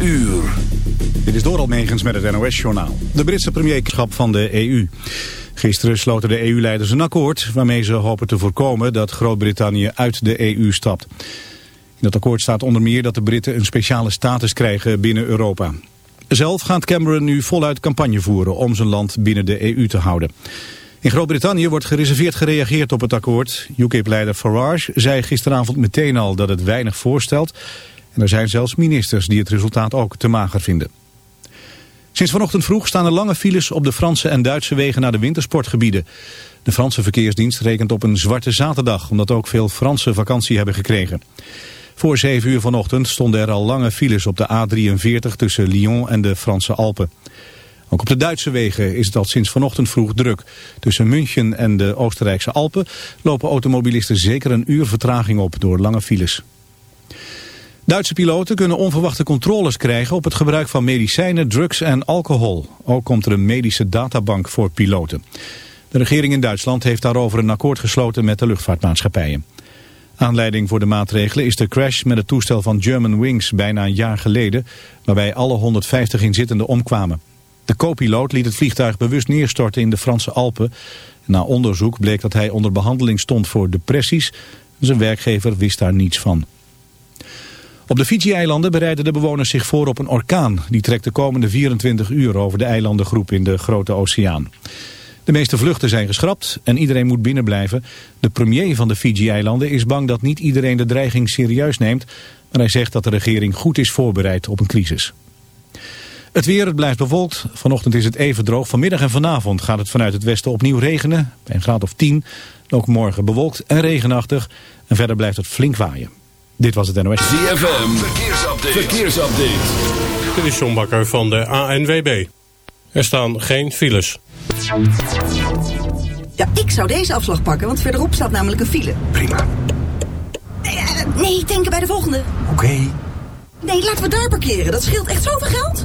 uur. Dit is Doral Megens met het NOS-journaal. De Britse premierschap van de EU. Gisteren sloten de EU-leiders een akkoord... waarmee ze hopen te voorkomen dat Groot-Brittannië uit de EU stapt. In dat akkoord staat onder meer dat de Britten een speciale status krijgen binnen Europa. Zelf gaat Cameron nu voluit campagne voeren om zijn land binnen de EU te houden. In Groot-Brittannië wordt gereserveerd gereageerd op het akkoord. UKIP-leider Farage zei gisteravond meteen al dat het weinig voorstelt... Er zijn zelfs ministers die het resultaat ook te mager vinden. Sinds vanochtend vroeg staan er lange files op de Franse en Duitse wegen naar de wintersportgebieden. De Franse verkeersdienst rekent op een zwarte zaterdag, omdat ook veel Fransen vakantie hebben gekregen. Voor 7 uur vanochtend stonden er al lange files op de A43 tussen Lyon en de Franse Alpen. Ook op de Duitse wegen is het al sinds vanochtend vroeg druk. Tussen München en de Oostenrijkse Alpen lopen automobilisten zeker een uur vertraging op door lange files. Duitse piloten kunnen onverwachte controles krijgen op het gebruik van medicijnen, drugs en alcohol. Ook komt er een medische databank voor piloten. De regering in Duitsland heeft daarover een akkoord gesloten met de luchtvaartmaatschappijen. Aanleiding voor de maatregelen is de crash met het toestel van German Wings bijna een jaar geleden, waarbij alle 150 inzittenden omkwamen. De co-piloot liet het vliegtuig bewust neerstorten in de Franse Alpen. Na onderzoek bleek dat hij onder behandeling stond voor depressies. Zijn werkgever wist daar niets van. Op de Fiji-eilanden bereiden de bewoners zich voor op een orkaan. Die trekt de komende 24 uur over de eilandengroep in de Grote Oceaan. De meeste vluchten zijn geschrapt en iedereen moet binnenblijven. De premier van de Fiji-eilanden is bang dat niet iedereen de dreiging serieus neemt. Maar hij zegt dat de regering goed is voorbereid op een crisis. Het weer, het blijft bewolkt. Vanochtend is het even droog. Vanmiddag en vanavond gaat het vanuit het westen opnieuw regenen. Bij een graad of 10. Ook morgen bewolkt en regenachtig. En verder blijft het flink waaien. Dit was het NOS. ZFM, verkeersupdate. verkeersupdate. Dit is John Bakker van de ANWB. Er staan geen files. Ja, ik zou deze afslag pakken, want verderop staat namelijk een file. Prima. Nee, eh, nee denken bij de volgende. Oké. Nee, laten we daar parkeren. Dat scheelt echt zoveel geld.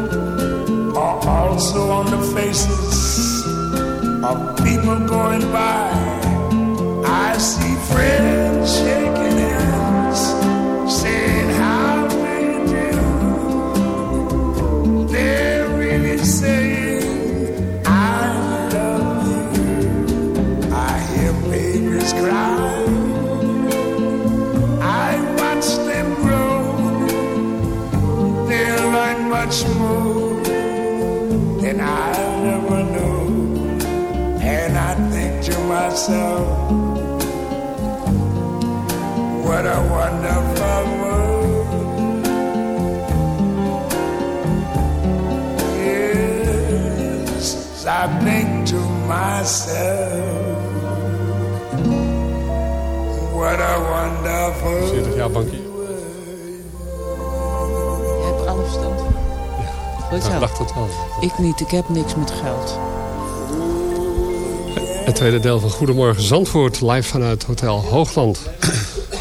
also on the faces of people going by. I see friends shaking hands, myself, what a wonderful world. Yes, I think to myself, what a wonderful 40 jaar bankier. Je hebt alle verstand. Goed Ik dacht wel. Ik niet, ik heb niks met geld. Het tweede deel van Goedemorgen Zandvoort, live vanuit Hotel Hoogland.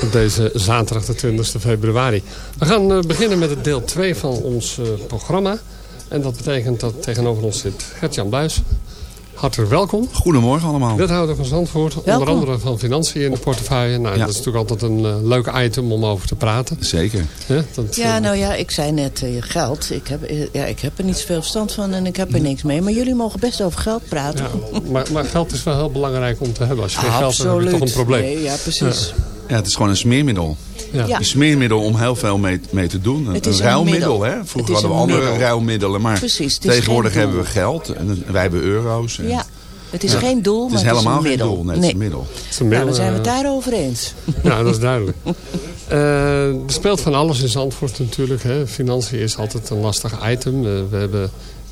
Op deze zaterdag de 20 februari. We gaan eh, beginnen met het deel 2 van ons eh, programma. En dat betekent dat tegenover ons zit Gert-Jan Bluis. Hartelijk welkom. Goedemorgen allemaal. Wethouder van Zandvoort, onder andere van Financiën in de portefeuille. Nou, Ja. Dat is natuurlijk altijd een eh, leuk item om over te praten. Zeker. Dat, Ja, eh, nou ja, ik zei net eh, geld. Ik heb, ja, ik heb er niet zoveel verstand van en ik heb er niks mee. Maar jullie mogen best over geld praten. ja, maar, maar geld is wel heel belangrijk om te hebben. Als je geen geld hebt, heb je toch een probleem. Nee, ja, precies. Ja, het is gewoon een smeermiddel. Ja. Ja. Een smeermiddel om heel veel mee, mee te doen. Een, Het is een een ruilmiddel, middel. hè? Vroeger Het is hadden we een andere middel. ruilmiddelen. Maar Precies, het tegenwoordig hebben we geld. En wij hebben euro's. En Ja, het is Ja. geen doel, Het maar is helemaal het is een geen middel. doel. Nee, het is een middel. Het is een Nou, middel, dan zijn we het daarover eens. Ja, dat is duidelijk. Eh, er speelt van alles in Zandvoort natuurlijk. Hè. Financiën is altijd een lastig item. Eh, we hebben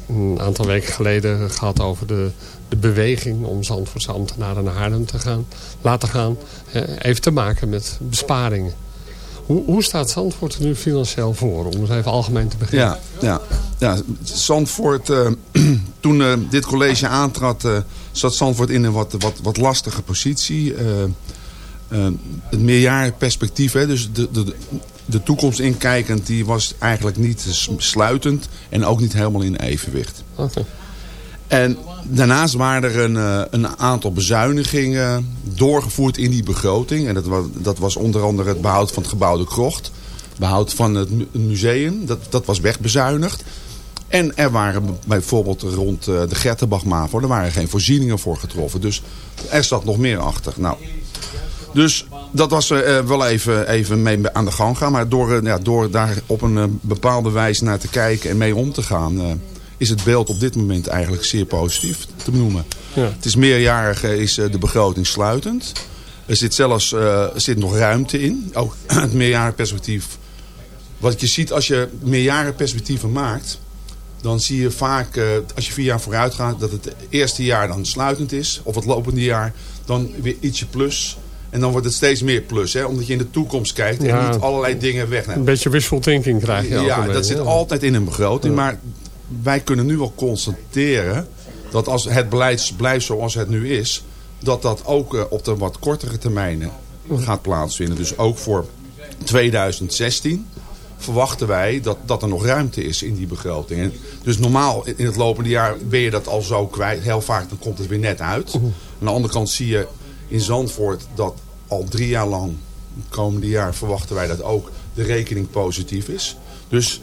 een aantal weken geleden gehad over de, de beweging om Zandvoortse ambtenaren naar Haarlem te gaan, laten gaan. Eh, even te maken met besparingen. Hoe, hoe staat Zandvoort er nu financieel voor? Om eens even algemeen te beginnen. Ja, ja. ja Zandvoort, eh, toen eh, dit college aantrad, eh, zat Zandvoort in een wat, wat, wat lastige positie. Het meerjarenperspectief, hè, dus de, de, de toekomst inkijkend, die was eigenlijk niet sluitend en ook niet helemaal in evenwicht. Oké. En daarnaast waren er een, eh, een aantal bezuinigingen doorgevoerd in die begroting. En dat was, dat was onder andere het behoud van het gebouw De Krocht. Behoud van het mu- museum, dat, dat was wegbezuinigd. En er waren bijvoorbeeld rond eh, de Gertenbach-MAVO, er waren geen voorzieningen voor getroffen. Dus er zat nog meer achter. Nou, dus dat was eh, wel even, even mee aan de gang gaan. Maar door, ja, door daar op een bepaalde wijze naar te kijken en mee om te gaan... is het beeld op dit moment eigenlijk zeer positief te benoemen. Ja. Het is meerjarige is eh, de begroting sluitend. Er zit zelfs eh, er zit nog ruimte in. Ook het meerjarenperspectief. Wat je ziet als je meerjarenperspectieven maakt... dan zie je vaak, eh, als je vier jaar vooruit gaat... dat het eerste jaar dan sluitend is. Of het lopende jaar dan weer ietsje plus. En dan wordt het steeds meer plus. Hè, omdat je in de toekomst kijkt Ja. en niet allerlei dingen wegneemt. Een beetje wishful thinking krijg je Ja, dat zit altijd in een begroting. Ja. Maar wij kunnen nu wel constateren dat als het beleid blijft zoals het nu is... dat dat ook eh, op de wat kortere termijnen gaat plaatsvinden. Dus ook voor 2016 verwachten wij dat, dat er nog ruimte is in die begroting. En dus normaal in het lopende jaar ben je dat al zo kwijt. Heel vaak dan komt het weer net uit. Aan de andere kant zie je in Zandvoort dat al drie jaar lang, het komende jaar, verwachten wij dat ook de rekening positief is. Dus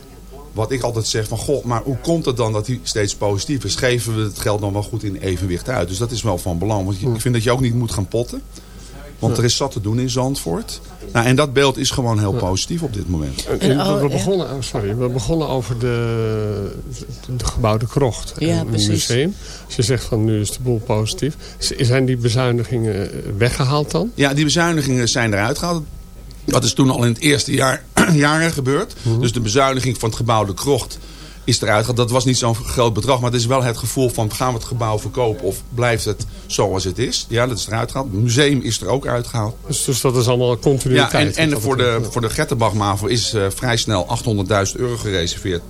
wat ik altijd zeg van, goh, maar hoe komt het dan dat die steeds positief is? Geven we het geld dan wel goed in evenwicht uit? Dus dat is wel van belang. Want je- ik vind dat je ook niet moet gaan potten. Want er is zat te doen in Zandvoort. Nou, en dat beeld is gewoon heel positief op dit moment. En, En, we, oh, begonnen, oh, sorry, we begonnen over de, de gebouwde krocht. Ja, en het museum. Als je zegt van nu is de boel positief. Zijn die bezuinigingen weggehaald dan? Ja, die bezuinigingen zijn eruit gehaald. Dat is toen al in het eerste jaar, jaren gebeurd. Dus de bezuiniging van het gebouw De Krocht is eruit gehaald. Dat was niet zo'n groot bedrag, maar het is wel het gevoel van... gaan we het gebouw verkopen of blijft het zoals het is? Ja, dat is eruit gehaald. Het museum is er ook uitgehaald. Dus, dus dat is allemaal Ja, continuïteit. en, en wat voor de, voor de Gettenbach-MAVO is eh, vrij snel 800.000 euro gereserveerd.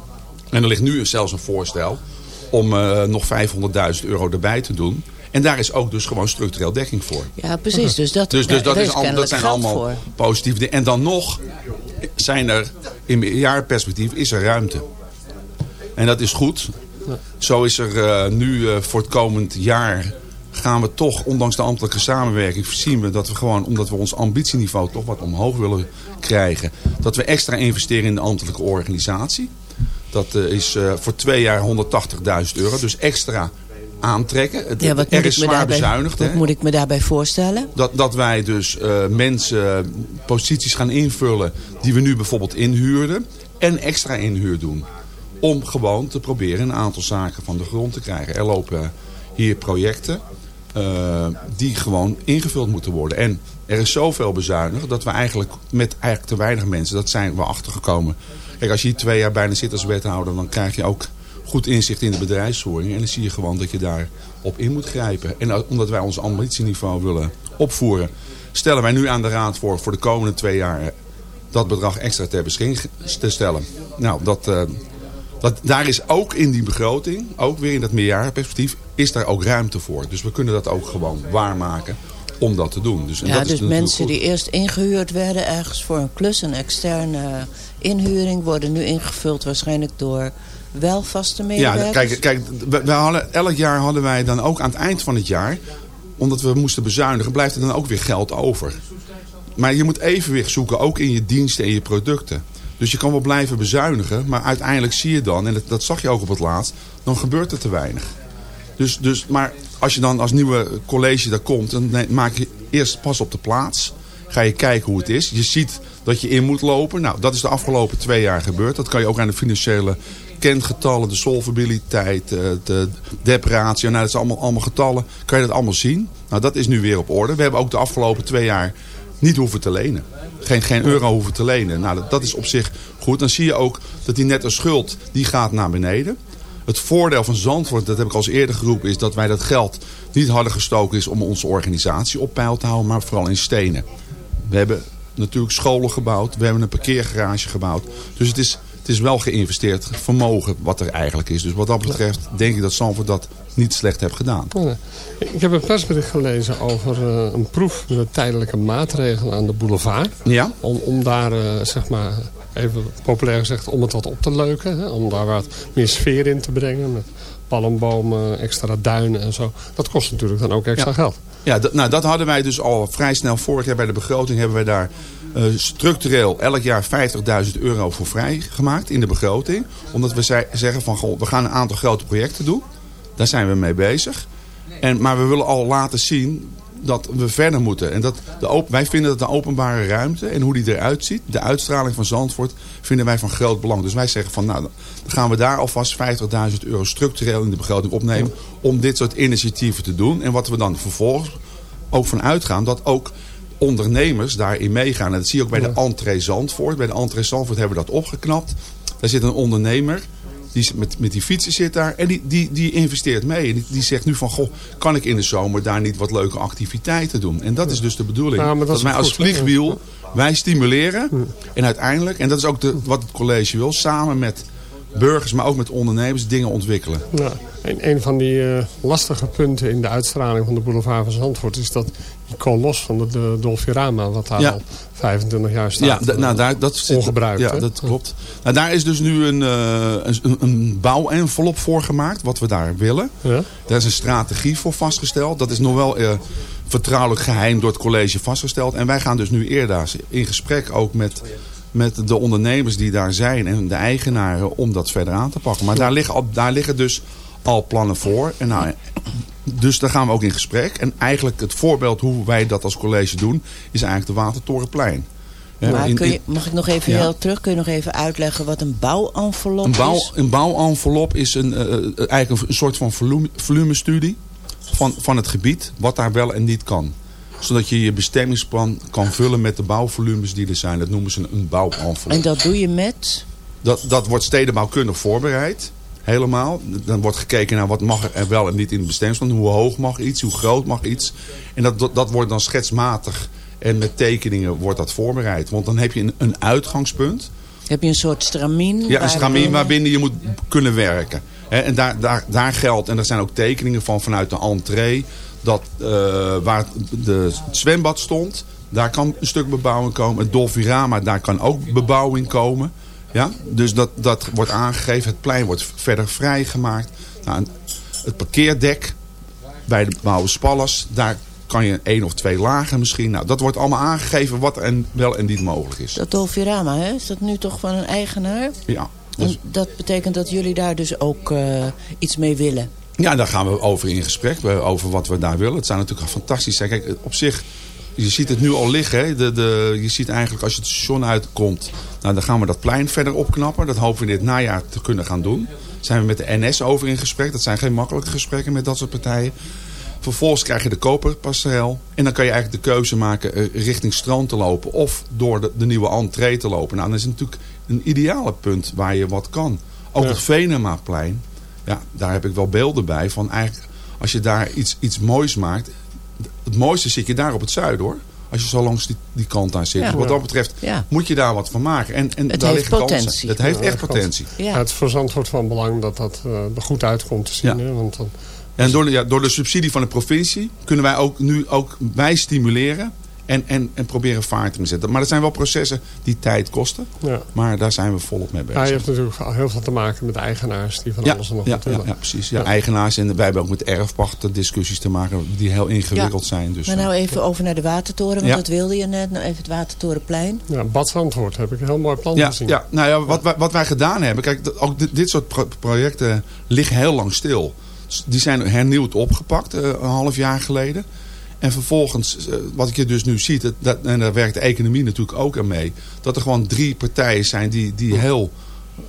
En er ligt nu zelfs een voorstel om eh, nog 500.000 euro erbij te doen. En daar is ook dus gewoon structureel dekking voor. Ja, precies. Dus dat, Dus, dus dat, is al, dat zijn allemaal voor. positieve dingen. En dan nog zijn er in jaarperspectief is er ruimte. En dat is goed. Zo is er eh, nu eh, voor het komend jaar gaan we toch, ondanks de ambtelijke samenwerking, zien we dat we gewoon, omdat we ons ambitieniveau toch wat omhoog willen krijgen, dat we extra investeren in de ambtelijke organisatie. Dat eh, is voor twee jaar 180.000 euro. Dus extra aantrekken. Het, Ja, wat er is zwaar daarbij, bezuinigd. wat hè? moet ik me daarbij voorstellen? Dat, dat wij dus eh, mensen posities gaan invullen die we nu bijvoorbeeld inhuurden. En extra inhuur doen. Om gewoon te proberen een aantal zaken van de grond te krijgen. Er lopen hier projecten eh, die gewoon ingevuld moeten worden. En er is zoveel bezuinigd dat we eigenlijk met eigenlijk te weinig mensen, dat zijn we achtergekomen. Kijk, als je hier twee jaar bijna zit als wethouder, dan krijg je ook goed inzicht in de bedrijfsvoering. En dan zie je gewoon dat je daar op in moet grijpen. En omdat wij ons ambitieniveau willen opvoeren, stellen wij nu aan de raad voor, voor de komende twee jaar, dat bedrag extra ter beschikking te stellen. Nou, dat, uh, dat, daar is ook in die begroting, ook weer in dat meerjarenperspectief, is daar ook ruimte voor. Dus we kunnen dat ook gewoon waarmaken om dat te doen. Dus, en ja, dat dus mensen die eerst ingehuurd werden ergens voor een klus, een externe inhuring, worden nu ingevuld waarschijnlijk door wel vaste medewerkers. Ja, kijk, kijk we, hadden, elk jaar hadden wij dan ook aan het eind van het jaar, omdat we moesten bezuinigen, blijft er dan ook weer geld over. Maar je moet evenwicht zoeken, ook in je diensten en je producten. Dus je kan wel blijven bezuinigen, maar uiteindelijk zie je dan, en dat, dat zag je ook op het laatst, dan gebeurt er te weinig. Dus, dus, maar als je dan als nieuwe college daar komt, dan maak je eerst pas op de plaats. Ga je kijken hoe het is. Je ziet dat je in moet lopen. Nou, dat is de afgelopen twee jaar gebeurd. Dat kan je ook aan de financiële kentgetallen, de solvabiliteit, eh, de depreratio. Nou, dat zijn allemaal, allemaal getallen. Kan je dat allemaal zien? Nou, dat is nu weer op orde. We hebben ook de afgelopen twee jaar niet hoeven te lenen. Geen, geen euro hoeven te lenen. Nou, dat, dat is op zich goed. Dan zie je ook dat die nette schuld, die gaat naar beneden. Het voordeel van Zandvoort, dat heb ik al eerder geroepen, is dat wij dat geld niet hadden gestoken is om onze organisatie op peil te houden, maar vooral in stenen. We hebben natuurlijk scholen gebouwd, we hebben een parkeergarage gebouwd. Dus het is, het is wel geïnvesteerd vermogen wat er eigenlijk is. Dus wat dat betreft denk ik dat Zandvoort dat niet slecht heeft gedaan. Ja. Ik heb een persbericht gelezen over uh, een proef met tijdelijke maatregelen aan de boulevard. Ja? Om, om daar, uh, zeg maar, even populair gezegd, om het wat op te leuken. Hè? Om daar wat meer sfeer in te brengen met palmbomen, extra duinen en zo. Dat kost natuurlijk dan ook extra Ja. geld. Ja, nou, dat hadden wij dus al vrij snel vorig jaar bij de begroting. Hebben wij daar eh, structureel elk jaar 50.000 euro voor vrijgemaakt in de begroting. Omdat we zeggen van, goh, we gaan een aantal grote projecten doen. Daar zijn we mee bezig. En, maar we willen al laten zien dat we verder moeten. En dat de wij vinden dat de openbare ruimte en hoe die eruit ziet, de uitstraling van Zandvoort, vinden wij van groot belang. Dus wij zeggen van, nou, dan gaan we daar alvast 50.000 euro structureel in de begroting opnemen om dit soort initiatieven te doen. En wat we dan vervolgens ook van uitgaan, dat ook ondernemers daarin meegaan. En dat zie je ook bij de entree Zandvoort. Bij de entree Zandvoort hebben we dat opgeknapt. Daar zit een ondernemer die met, met die fietsen zit daar en die, die, die investeert mee. En die, die zegt nu van, goh, kan ik in de zomer daar niet wat leuke activiteiten doen? En dat is dus de bedoeling. Ja, dat wij als goed, vliegwiel, wij stimuleren. En uiteindelijk, en dat is ook de, wat het college wil, samen met burgers, maar ook met ondernemers, dingen ontwikkelen. Ja, een, een van die eh, lastige punten in de uitstraling van de boulevard van Zandvoort... is dat die kolos van de, de Dolfirama, wat daar Ja. al 25 jaar staat. Ja, nou, daar, dat zit- Ongebruikt, Ja, hè? dat klopt. Nou, daar is dus nu een, eh, een, een bouwenvelop voor gemaakt, wat we daar willen. Ja? Daar is een strategie voor vastgesteld. Dat is nog wel eh, vertrouwelijk geheim door het college vastgesteld. En wij gaan dus nu eerder in gesprek ook met, met de ondernemers die daar zijn en de eigenaren om dat verder aan te pakken. Maar daar liggen, daar liggen dus al plannen voor. En nou, dus daar gaan we ook in gesprek. En eigenlijk het voorbeeld hoe wij dat als college doen, is eigenlijk de Watertorenplein. Maar kun je, mag ik nog even Ja. heel terug? Kun je nog even uitleggen wat een bouwenvelop Een, bouw, is? een bouwenvelop is een, eh, eh, eigenlijk een soort van volume, volumestudie van, van het gebied. Wat daar wel en niet kan. Zodat je je bestemmingsplan kan vullen met de bouwvolumes die er zijn. Dat noemen ze een, een bouwenvelop. En dat doe je met? Dat, dat wordt stedenbouwkundig voorbereid. Helemaal. Dan wordt gekeken naar wat mag er wel en niet in het bestemmingsplan. Hoe hoog mag iets, hoe groot mag iets. En dat, dat, wordt dan schetsmatig. En met tekeningen wordt dat voorbereid. Want dan heb je een, een uitgangspunt. Heb je een soort stramien? Ja, een stramien waarbinnen je moet kunnen werken. En daar, daar, daar geldt, en er zijn ook tekeningen van vanuit de entree... dat eh, waar de, het zwembad stond, daar kan een stuk bebouwing komen. Het Dolfirama, daar kan ook bebouwing komen. Ja? Dus dat, dat wordt aangegeven. Het plein wordt verder vrijgemaakt. Nou, het parkeerdek bij de Bouwen Spallas, daar kan je één of twee lagen misschien. Nou, dat wordt allemaal aangegeven wat en wel en niet mogelijk is. Dat Dolfirama, hè? is dat nu toch van een eigenaar? Ja, dus- En dat betekent dat jullie daar dus ook eh, iets mee willen? Ja, daar gaan we over in gesprek. eh, Over wat we daar willen. Het zijn natuurlijk fantastisch. Kijk, op zich je ziet het nu al liggen. Hè? De, de, je ziet eigenlijk als je het station uitkomt. Nou, dan gaan we dat plein verder opknappen. Dat hopen we dit najaar te kunnen gaan doen. Daar zijn we met de NS over in gesprek. Dat zijn geen makkelijke gesprekken met dat soort partijen. Vervolgens krijg je de koperpasserel. En dan kan je eigenlijk de keuze maken eh, richting strand te lopen. Of door de, de nieuwe entree te lopen. Nou, dat is natuurlijk een ideale punt waar je wat kan. Ook Ja. het Venemaplein. Ja, daar heb ik wel beelden bij. Van eigenlijk, als je daar iets, iets moois maakt. Het mooiste zit je daar op het zuiden hoor. Als je zo langs die, die kant aan zit. Ja. Dus wat dat betreft Ja. moet je daar wat van maken. En, en Het daar heeft liggen kansen. potentie. Het heeft Ja, echt potentie. Ja. Ja, het is voor Zandvoort van belang dat dat eh, er goed uitkomt te zien. Ja. Hè? Want dan, En door de, ja, door de subsidie van de provincie kunnen wij ook nu ook wij stimuleren en, en, en proberen vaart te zetten. Maar dat zijn wel processen die tijd kosten. ja. Maar daar zijn we volop mee bezig. Ja, je hebt natuurlijk heel veel te maken met eigenaars die van ja, alles en nog ja, wat ja, willen. ja, precies. Ja, Ja. Eigenaars en wij hebben ook met erfpachten discussies te maken die heel ingewikkeld zijn. Dus, Maar nou even over naar de Watertoren, want Ja. dat wilde je net. Nou even het Watertorenplein. Ja, Bad Zandvoort heb ik een heel mooi plan ja, gezien. ja, nou ja, wat wij, wat wij gedaan hebben. Kijk, ook dit, dit soort pro- projecten liggen heel lang stil. Die zijn hernieuwd opgepakt eh, een half jaar geleden. En vervolgens, eh, wat ik je dus nu ziet, dat, en daar werkt de economie natuurlijk ook aan mee. Dat er gewoon drie partijen zijn die, die heel eh,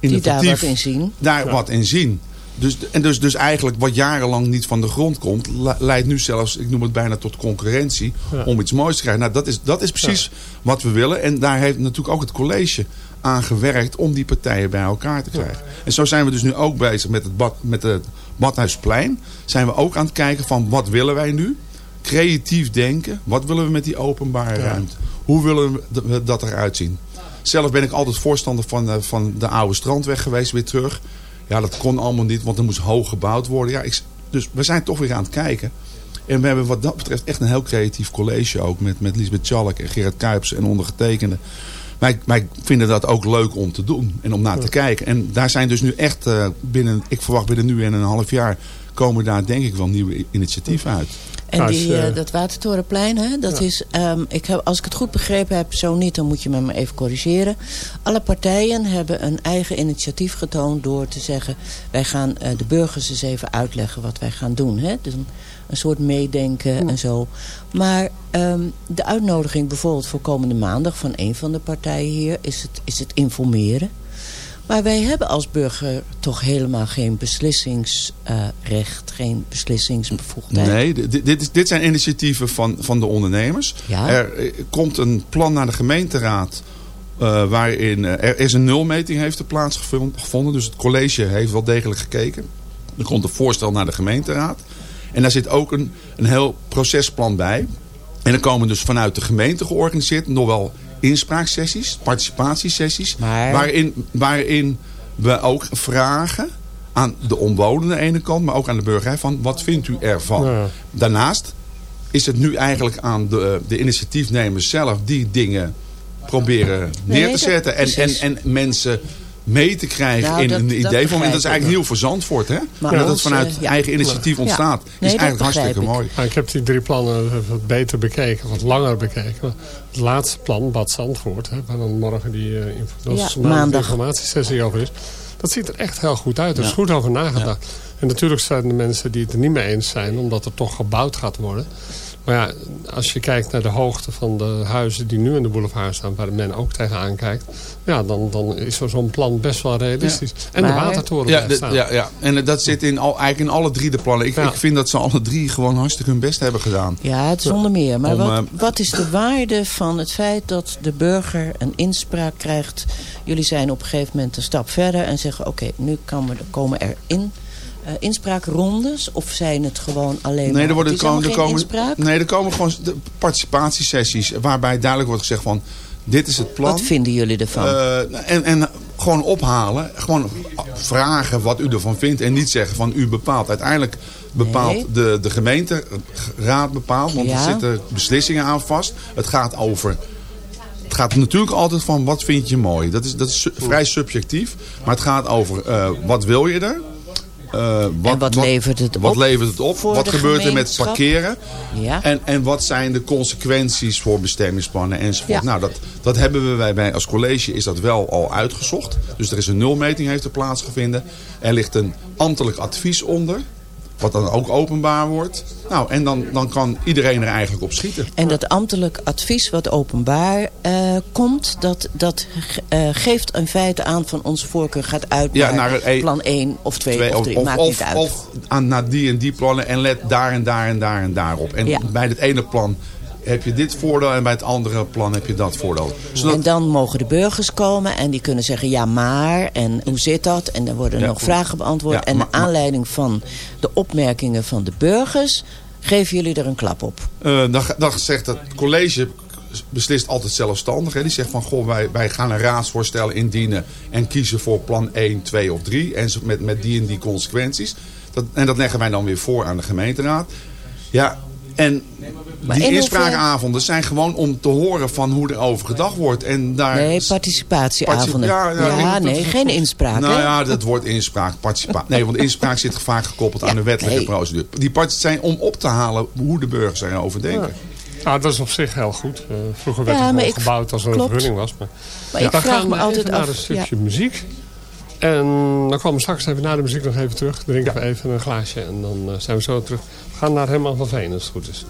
Die daar innovatief wat in zien. daar Ja. wat in zien. Dus, en dus, dus eigenlijk wat jarenlang niet van de grond komt, le- leidt nu zelfs, ik noem het bijna tot concurrentie, Ja. om iets moois te krijgen. Nou, dat is, dat is precies wat we willen. En daar heeft natuurlijk ook het college aan gewerkt om die partijen bij elkaar te krijgen. En zo zijn we dus nu ook bezig met het, bad, met het Badhuisplein. Zijn we ook aan het kijken van wat willen wij nu? Creatief denken. Wat willen we met die openbare Ja. ruimte? Hoe willen we dat eruit zien? Zelf ben ik altijd voorstander van, eh, van de oude strandweg geweest weer terug. Ja, dat kon allemaal niet, want er moest hoog gebouwd worden. Ja, ik, dus we zijn toch weer aan het kijken. En we hebben wat dat betreft echt een heel creatief college ook. Met, met Lisbeth Schalk en Gerard Kuips en ondergetekende. Wij, wij vinden dat ook leuk om te doen en om naar te kijken. En daar zijn dus nu echt eh, binnen, ik verwacht binnen nu en een half jaar... komen daar denk ik wel nieuwe initiatieven uit. En die, je- eh, dat Watertorenplein, hè, dat Ja. is, ehm, ik heb, als ik het goed begrepen heb, zo niet, dan moet je me maar even corrigeren. Alle partijen hebben een eigen initiatief getoond door te zeggen, wij gaan eh, de burgers eens even uitleggen wat wij gaan doen. Hè? Dus een, een soort meedenken en zo. Maar ehm, de uitnodiging bijvoorbeeld voor komende maandag van een van de partijen hier is het, is het informeren. Maar wij hebben als burger toch helemaal geen beslissingsrecht, geen beslissingsbevoegdheid. Nee, dit, dit, zijn initiatieven van, van de ondernemers. Ja. Er eh, komt een plan naar de gemeenteraad... eh, waarin eh, er is een nulmeting heeft er plaatsgevonden. Dus het college heeft wel degelijk gekeken. Er komt een voorstel naar de gemeenteraad. En daar zit ook een, een heel procesplan bij. En er komen dus vanuit de gemeente georganiseerd... nog wel inspraaksessies, participatiesessies... Maar- Waarin, waarin we ook vragen aan de omwonenden aan de ene kant... maar ook aan de burger, van wat vindt u ervan? Ja. Daarnaast is het nu eigenlijk aan de, de initiatiefnemers zelf... die dingen proberen Nee, neer te zetten. En, en, en mensen mee te krijgen Nou, in dat- een idee van... En dat is eigenlijk nieuw voor Zandvoort, hè? Maar dat het vanuit eh, ja. eigen initiatief Ja. ontstaat. Nee, is eigenlijk hartstikke ik. mooi. Ja, ik heb die drie plannen even beter bekeken, wat langer bekeken. Maar het laatste plan, Bad Zandvoort, hè, waar dan morgen die uh, maandag maandag. informatiesessie over is. Dat ziet er echt heel goed uit. Er is Ja. goed over nagedacht. En natuurlijk zijn er mensen die het er niet mee eens zijn, omdat er toch gebouwd gaat worden. Maar ja, als je kijkt naar de hoogte van de huizen die nu in de boulevard staan, waar men ook tegenaan kijkt, ja, dan, dan is er zo'n plan best wel realistisch. En de watertoren Ja, de- staan. ja, ja, en dat zit in al, eigenlijk in alle drie de plannen. Ik, Ja. ik vind dat ze alle drie gewoon hartstikke hun best hebben gedaan. Ja, het zonder meer. Maar Om, wat, eh, wat is de waarde van het feit dat de burger een inspraak krijgt? Jullie zijn op een gegeven moment een stap verder en zeggen... oké, nu komen, komen er in, eh, inspraakrondes? Of zijn het gewoon alleen Nee, er, worden, er komen, er, inspraak? nee, er komen gewoon de participatiesessies waarbij duidelijk wordt gezegd van dit is het plan. Wat vinden jullie ervan? Eh, en, en gewoon ophalen. Gewoon vragen wat u ervan vindt. En niet zeggen van u bepaalt. Uiteindelijk bepaalt Nee. de, de gemeenteraad bepaalt. Want Ja. er zitten beslissingen aan vast. Het gaat over... Het gaat natuurlijk altijd van wat vind je mooi. Dat is, dat is vrij subjectief. Maar het gaat over eh, wat wil je er? Eh, En wat levert het wat op levert het op? Wat gebeurt er met parkeren? Ja. En, en wat zijn de consequenties voor bestemmingsplannen enzovoort. Ja. Nou, dat, dat hebben we wij bij als college is dat wel al uitgezocht. Dus er is een nulmeting heeft er plaatsgevonden. Er ligt een ambtelijk advies onder wat dan ook openbaar wordt. Nou, en dan, dan kan iedereen er eigenlijk op schieten. En dat ambtelijk advies wat openbaar eh, komt... dat, dat eh, geeft in feite aan van onze voorkeur gaat uit Ja, naar, e- plan 1 of 2 Twee, of 3. of, Maakt of, niet uit. of aan, naar die en die plannen en let daar en daar en daar en daarop. En Ja. bij het ene plan heb je dit voordeel en bij het andere plan heb je dat voordeel. Zodat, En dan mogen de burgers komen en die kunnen zeggen ja maar en hoe zit dat? En dan worden Ja, nog goed. vragen beantwoord. Ja, en naar aanleiding van de opmerkingen van de burgers geven jullie er een klap op. Eh, dan, dan zegt het college beslist altijd zelfstandig. Hè. Die zegt van, goh, wij, wij gaan een raadsvoorstel indienen... en kiezen voor plan 1, 2 of 3. En met, met die en die consequenties. Dat, en dat leggen wij dan weer voor aan de gemeenteraad. Ja, en Maar die in inspraakavonden zijn gewoon om te horen van hoe er over gedacht wordt. En daar Nee, participatieavonden. Particip- Ja, ja, ja, nee, geen inspraak. Nou hè? ja, dat wordt inspraak, participatie. Nee, want inspraak zit vaak gekoppeld aan de wettelijke nee. procedure. Die parties zijn om op te halen hoe de burgers erover denken. Ja, dat is op zich heel goed. Eh, vroeger werd Ja, het ik- gebouwd als er een vergunning was. Maar, Maar ik dan vraag gaan me we altijd even naar een stukje ja. muziek. En dan komen we straks even na de muziek nog even terug. Drinken we even een glaasje en dan eh, zijn we zo terug. Gaan naar Herman van Veen als goed is.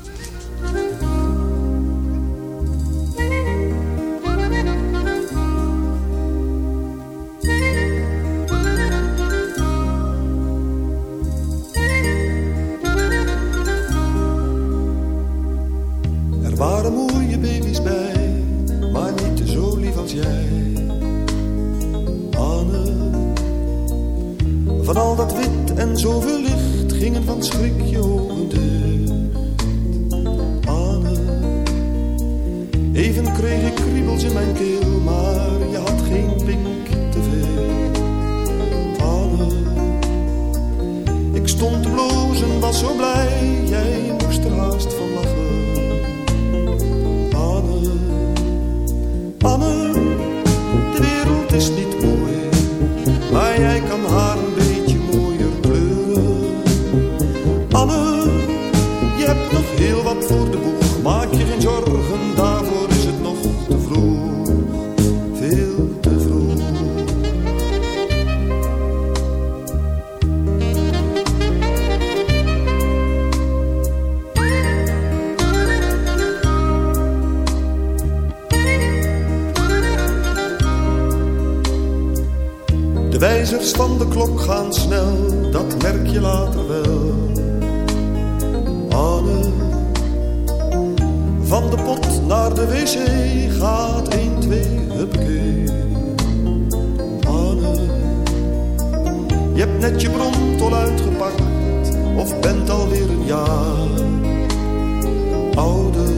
Er waren mooie baby's bij, maar niet zo lief als jij. Anne, van al dat wit en zoveel gingen van schrik je ogen dicht. Anne, even kreeg ik kriebels in mijn keel, maar je had geen pink te veel. Anne, ik stond te blozen, was zo blij, jij moest er haast van lachen. Anne, Anne, de wereld is niet heel wat voor de boeg, maak je geen zorgen, daarvoor is het nog te vroeg, veel te vroeg. De wijzers van de klok gaan snel, dat merk je later wel. Van de pot naar de wc gaat 1, 2, huppakee. Anne, je hebt net je bron uitgepakt, of bent alweer een jaar ouder.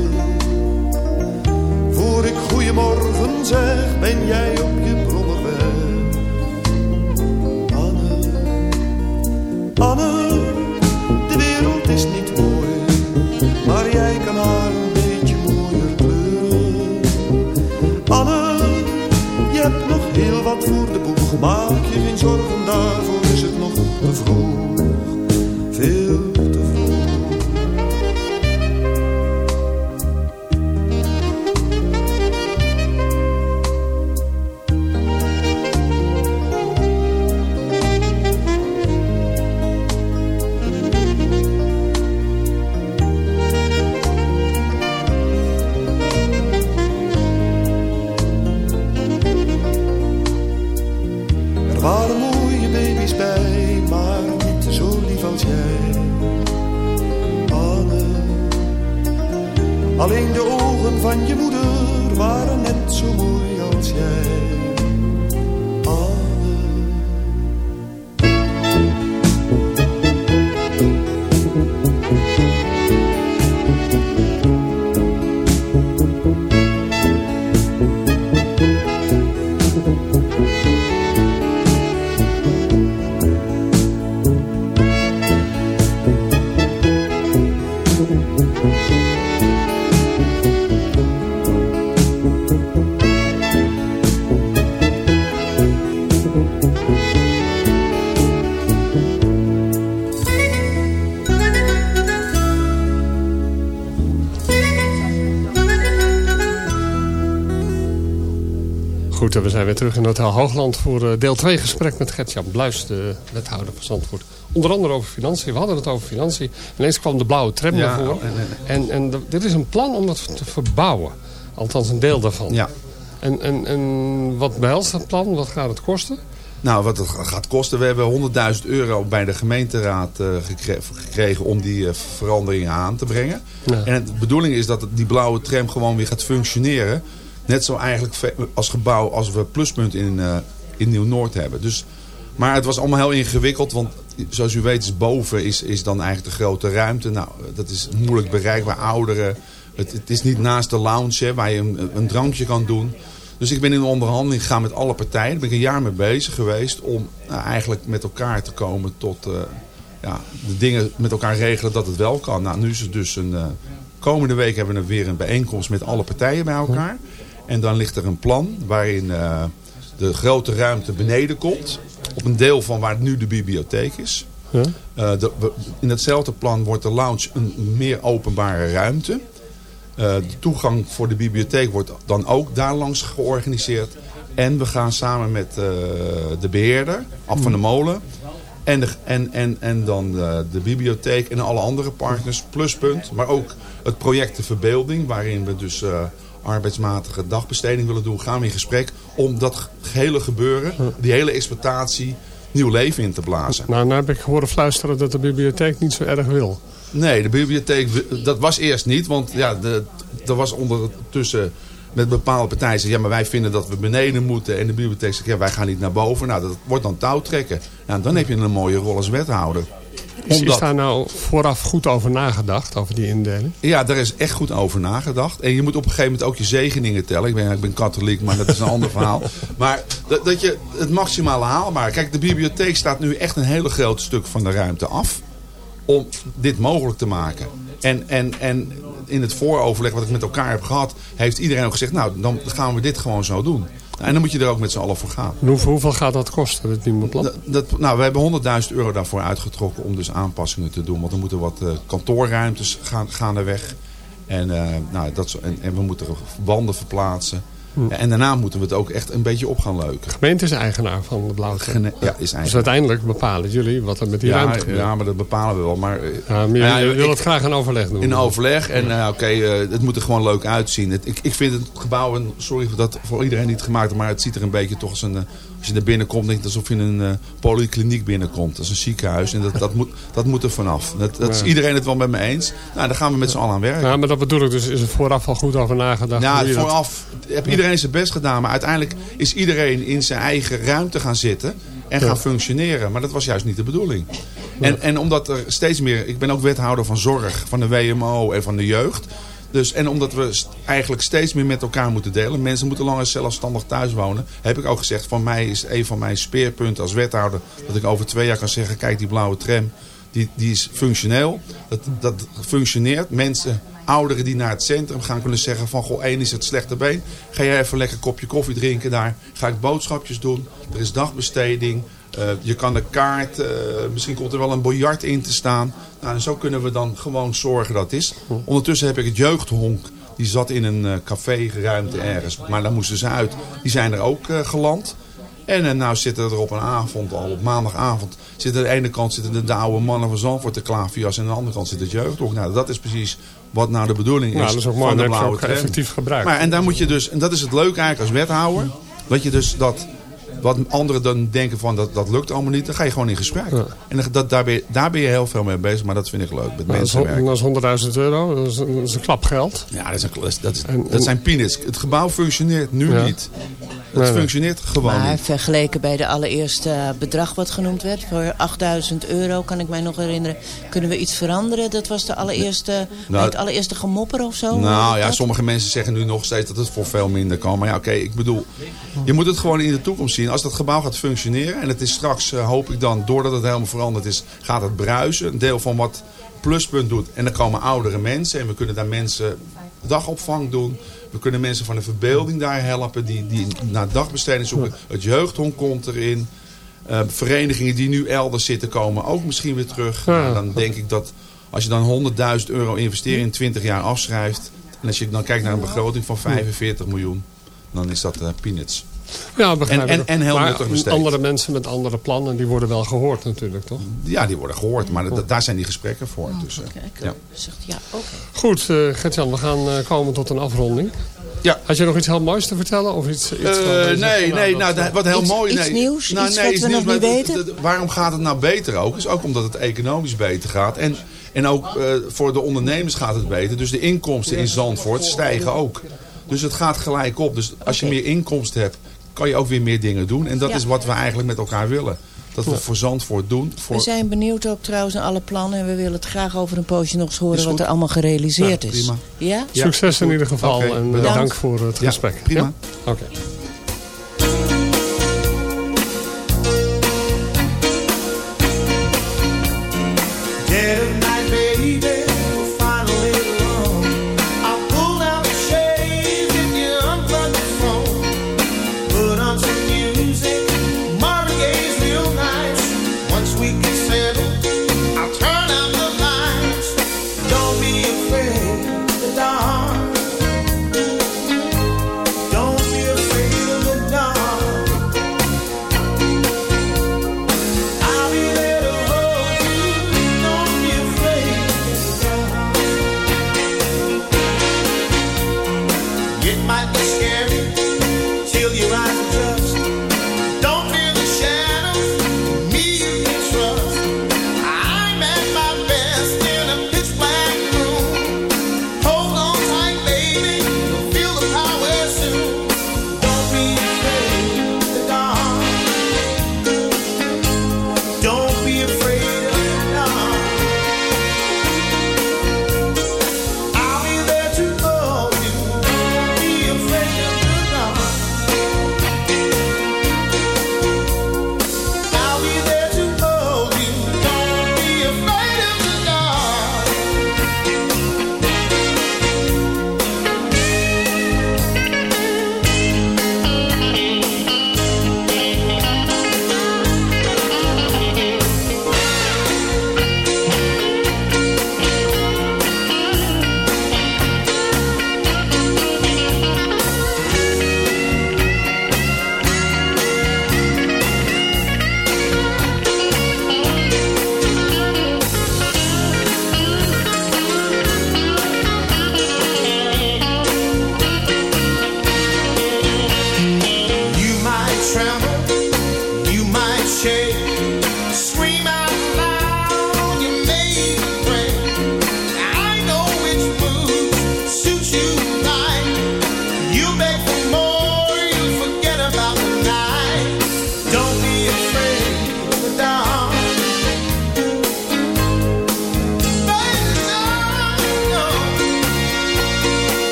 Voor ik goeiemorgen zeg, ben jij op je brommer weg. Anne, Anne, voor de boeg, maak je geen zorgen, daarvoor is het nog te vroeg, zijn weer terug in Hotel Hoogland voor eh, deel 2 gesprek met Gert-Jan Bluis, de wethouder van Zandvoort. Onder andere over financiën. We hadden het over financiën. Ineens kwam de blauwe tram Ja, naar voren. en- En, en dit is een plan om dat te verbouwen. Althans een deel daarvan. Ja. En, en, en wat behelst dat plan? Wat gaat het kosten? Nou, wat het gaat kosten. We hebben 100.000 euro bij de gemeenteraad eh, gekre- gekregen om die eh, veranderingen aan te brengen. Ja. En de bedoeling is dat die blauwe tram gewoon weer gaat functioneren. Net zo eigenlijk als gebouw als we Pluspunt in, eh, in Nieuw-Noord hebben. Dus, maar het was allemaal heel ingewikkeld. Want zoals u weet is boven is, is dan eigenlijk de grote ruimte. Nou, dat is moeilijk bereikbaar. Ouderen. Het, het is niet naast de lounge waar je een, een drankje kan doen. Dus ik ben in onderhandeling gegaan met alle partijen. Daar ben ik een jaar mee bezig geweest om nou, eigenlijk met elkaar te komen tot eh, ja, de dingen met elkaar regelen dat het wel kan. Nou, nu is het dus een... eh, komende week hebben we weer een bijeenkomst met alle partijen bij elkaar. En dan ligt er een plan waarin eh, de grote ruimte beneden komt. Op een deel van waar nu de bibliotheek is. Eh, de- in hetzelfde plan wordt de lounge een meer openbare ruimte. Eh, de toegang voor de bibliotheek wordt dan ook daar langs georganiseerd. En we gaan samen met de beheerder, Ab van de Molen... En, de, en, en, en dan de, de bibliotheek en alle andere partners, pluspunt. Maar ook het project De Verbeelding, waarin we dus arbeidsmatige dagbesteding willen doen. Gaan we in gesprek om dat gehele gebeuren, die hele exploitatie, nieuw leven in te blazen. Nou, nu heb ik horen fluisteren dat de bibliotheek niet zo erg wil. Nee, de bibliotheek, dat was eerst niet. Want ja, de, er was ondertussen met bepaalde partijen zeggen, ja, maar wij vinden dat we beneden moeten. En de bibliotheek zegt, ja, wij gaan niet naar boven. Nou, dat wordt dan touwtrekken. Nou, dan heb je een mooie rol als wethouder. Is, is Omdat- daar nou vooraf goed over nagedacht, over die indeling? Ja, daar is echt goed over nagedacht. En je moet op een gegeven moment ook je zegeningen tellen. Ik ben, ik ben katholiek, maar dat is een ander verhaal. Maar dat, dat je het maximale haalbaar... Kijk, de bibliotheek staat nu echt een hele groot stuk van de ruimte af. Om dit mogelijk te maken. En, en, en in het vooroverleg wat ik met elkaar heb gehad... heeft iedereen ook gezegd, nou, dan gaan we dit gewoon zo doen. En dan moet je er ook met z'n allen voor gaan. Hoeveel, gaat dat kosten, het nieuwe plan? Dat, dat- nou, we hebben 100.000 euro daarvoor uitgetrokken om dus aanpassingen te doen. Want er moeten wat eh, kantoorruimtes gaan, gaan er weg. En, eh, nou, dat, en, en we moeten wanden verplaatsen. En daarna moeten we het ook echt een beetje op gaan leuken. De gemeente is eigenaar van de blauwe. Gene- ja, is Dus eigenlijk. uiteindelijk bepalen jullie wat er met die ja, ruimte gebeurt. ja, maar dat bepalen we wel. Maar, eh, Ja, maar nou ja, je, je wil het graag in overleg doen. in overleg. En eh, oké, eh, het moet er gewoon leuk uitzien. Het, ik, ik vind het gebouw, en sorry voor, dat, voor iedereen die het gemaakt heeft, maar het ziet er een beetje toch als een... als je er binnenkomt, denk je alsof je in een eh, polykliniek binnenkomt. Dat is een ziekenhuis. En dat, dat, moet, dat moet er vanaf. Dat, dat is iedereen het wel met me eens. Nou, daar gaan we met z'n allen aan werken. Ja, maar dat bedoel ik dus. Is er vooraf al goed over nagedacht? Ja, vooraf heb iedereen zijn best gedaan. Maar uiteindelijk is iedereen in zijn eigen ruimte gaan zitten en gaan functioneren. Maar dat was juist niet de bedoeling. En, en omdat er steeds meer... Ik ben ook wethouder van zorg, van de WMO en van de jeugd. Dus, en omdat we eigenlijk steeds meer met elkaar moeten delen. Mensen moeten langer zelfstandig thuis wonen. Heb ik ook gezegd, van mij is een van mijn speerpunten als wethouder... dat ik over twee jaar kan zeggen, kijk die blauwe tram... Die, die is functioneel. Dat, dat functioneert. Mensen, ouderen die naar het centrum gaan kunnen zeggen van... Goh, één is het slechte been. Ga jij even lekker kopje koffie drinken daar. Ga ik boodschapjes doen. Er is dagbesteding. Eh, je kan de kaart, eh, misschien komt er wel een biljart in te staan. Nou, en zo kunnen we dan gewoon zorgen dat het is. Ondertussen heb ik het jeugdhonk. Die zat in een eh, café-ruimte ergens. Maar daar moesten ze uit. Die zijn er ook geland. En nou zitten er op een avond, al op maandagavond, zitten aan de ene kant zitten de, de oude mannen van Zandvoort te klaverjas en aan de andere kant zit het jeugdhonk. Nou, dat is precies wat nou de bedoeling is Nou, dat is ook mooi. van de blauwe effectief gebruikt. Maar en daar moet je dus, en dat is het leuke eigenlijk als wethouder, dat je dus dat, wat anderen dan denken van dat, dat lukt allemaal niet, dan ga je gewoon in gesprek. En dat, dat, daar, ben je, daar ben je heel veel mee bezig, maar dat vind ik leuk, met Nou, dat, mensen dat is 100.000 euro. Dat is, een, dat is een klap geld. Ja, dat, is een, dat, is- dat, is- En- dat zijn peanuts. Het gebouw functioneert nu Ja. niet. Het Nee, nee. functioneert gewoon Maar niet. vergeleken bij de allereerste bedrag wat genoemd werd, voor 8000 euro, kan ik mij nog herinneren, kunnen we iets veranderen? Dat was de allereerste, Nou, het allereerste gemopper of zo? Nou ja, sommige mensen zeggen nu nog steeds dat het voor veel minder kan. Maar ja, oké, ik bedoel, je moet het gewoon in de toekomst zien. Als dat gebouw gaat functioneren en het is straks, eh, hoop ik dan, doordat het helemaal veranderd is, gaat het bruisen. Een deel van wat Pluspunt doet. En dan komen oudere mensen en we kunnen daar mensen dagopvang doen. We kunnen mensen van de verbeelding daar helpen die, die naar dagbesteding zoeken. Het jeugdhonk komt erin. Eh, verenigingen die nu elders zitten komen ook misschien weer terug. Nou, dan denk ik dat als je dan 100.000 euro investeert in 20 jaar afschrijft. En als je dan kijkt naar een begroting van 45 miljoen. Dan is dat eh, peanuts. Ja, begrijp En- en- en heel Maar nuttig besteed. andere mensen met andere plannen, die worden wel gehoord natuurlijk, toch? Ja, die worden gehoord, maar da- daar zijn die gesprekken voor. Dus, eh, ja. Zegt, ja, oké. Goed, eh Gert-Jan, we gaan eh, komen tot een afronding. Ja. Had je nog iets heel moois te vertellen? Of iets, iets Eh, nee, nee, nou, eh, dat- wat heel Iets- mooi. iets nee. nieuws? Nou, Iets nee, wat iets we nog nieuws, niet maar weten? Waarom gaat het nou beter ook? Is ook omdat het economisch beter gaat. En, en ook eh, voor de ondernemers gaat het beter. Dus de inkomsten in Zandvoort stijgen ook. Dus het gaat gelijk op. Dus als je meer inkomsten hebt, kan je ook weer meer dingen doen. En dat Ja. is wat we eigenlijk met elkaar willen. Dat we voor Zandvoort doen. Voor... We zijn benieuwd ook trouwens naar alle plannen. En we willen het graag over een poosje nog eens horen wat er allemaal gerealiseerd Ja, is. prima. Ja? Succes in ieder geval en eh, bedankt. dank voor het Ja, gesprek. prima. Ja? Oké.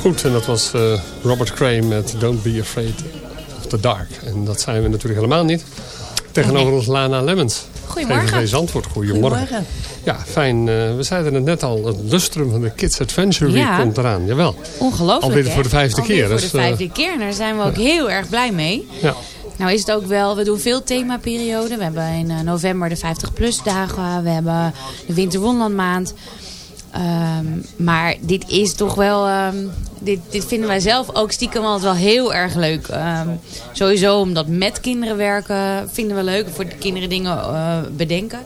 Goed, en dat was eh, Robert Crane met Don't Be Afraid of the Dark. En dat zijn we natuurlijk helemaal niet. Tegenover ons Lana Lemmens. Goedemorgen. Zandvoort, goedemorgen. Goedemorgen. Ja, fijn. eh, we zeiden het net al, het lustrum van de Kids Adventure Week Ja. komt eraan. Jawel. Ongelooflijk, Alweer hè? voor de vijfde Alweer keer, voor dus, de eh, vijfde keer. En daar zijn we ook heel erg blij mee. Ja. Nou is het ook wel, we doen veel themaperioden. We hebben in eh, november de 50-plus dagen. We hebben de Winterwonderlandmaand. Ehm, maar dit is toch wel... ehm, dit, dit vinden wij zelf ook stiekem altijd wel heel erg leuk. Ehm, sowieso omdat met kinderen werken vinden we leuk. Voor de kinderen dingen eh, bedenken.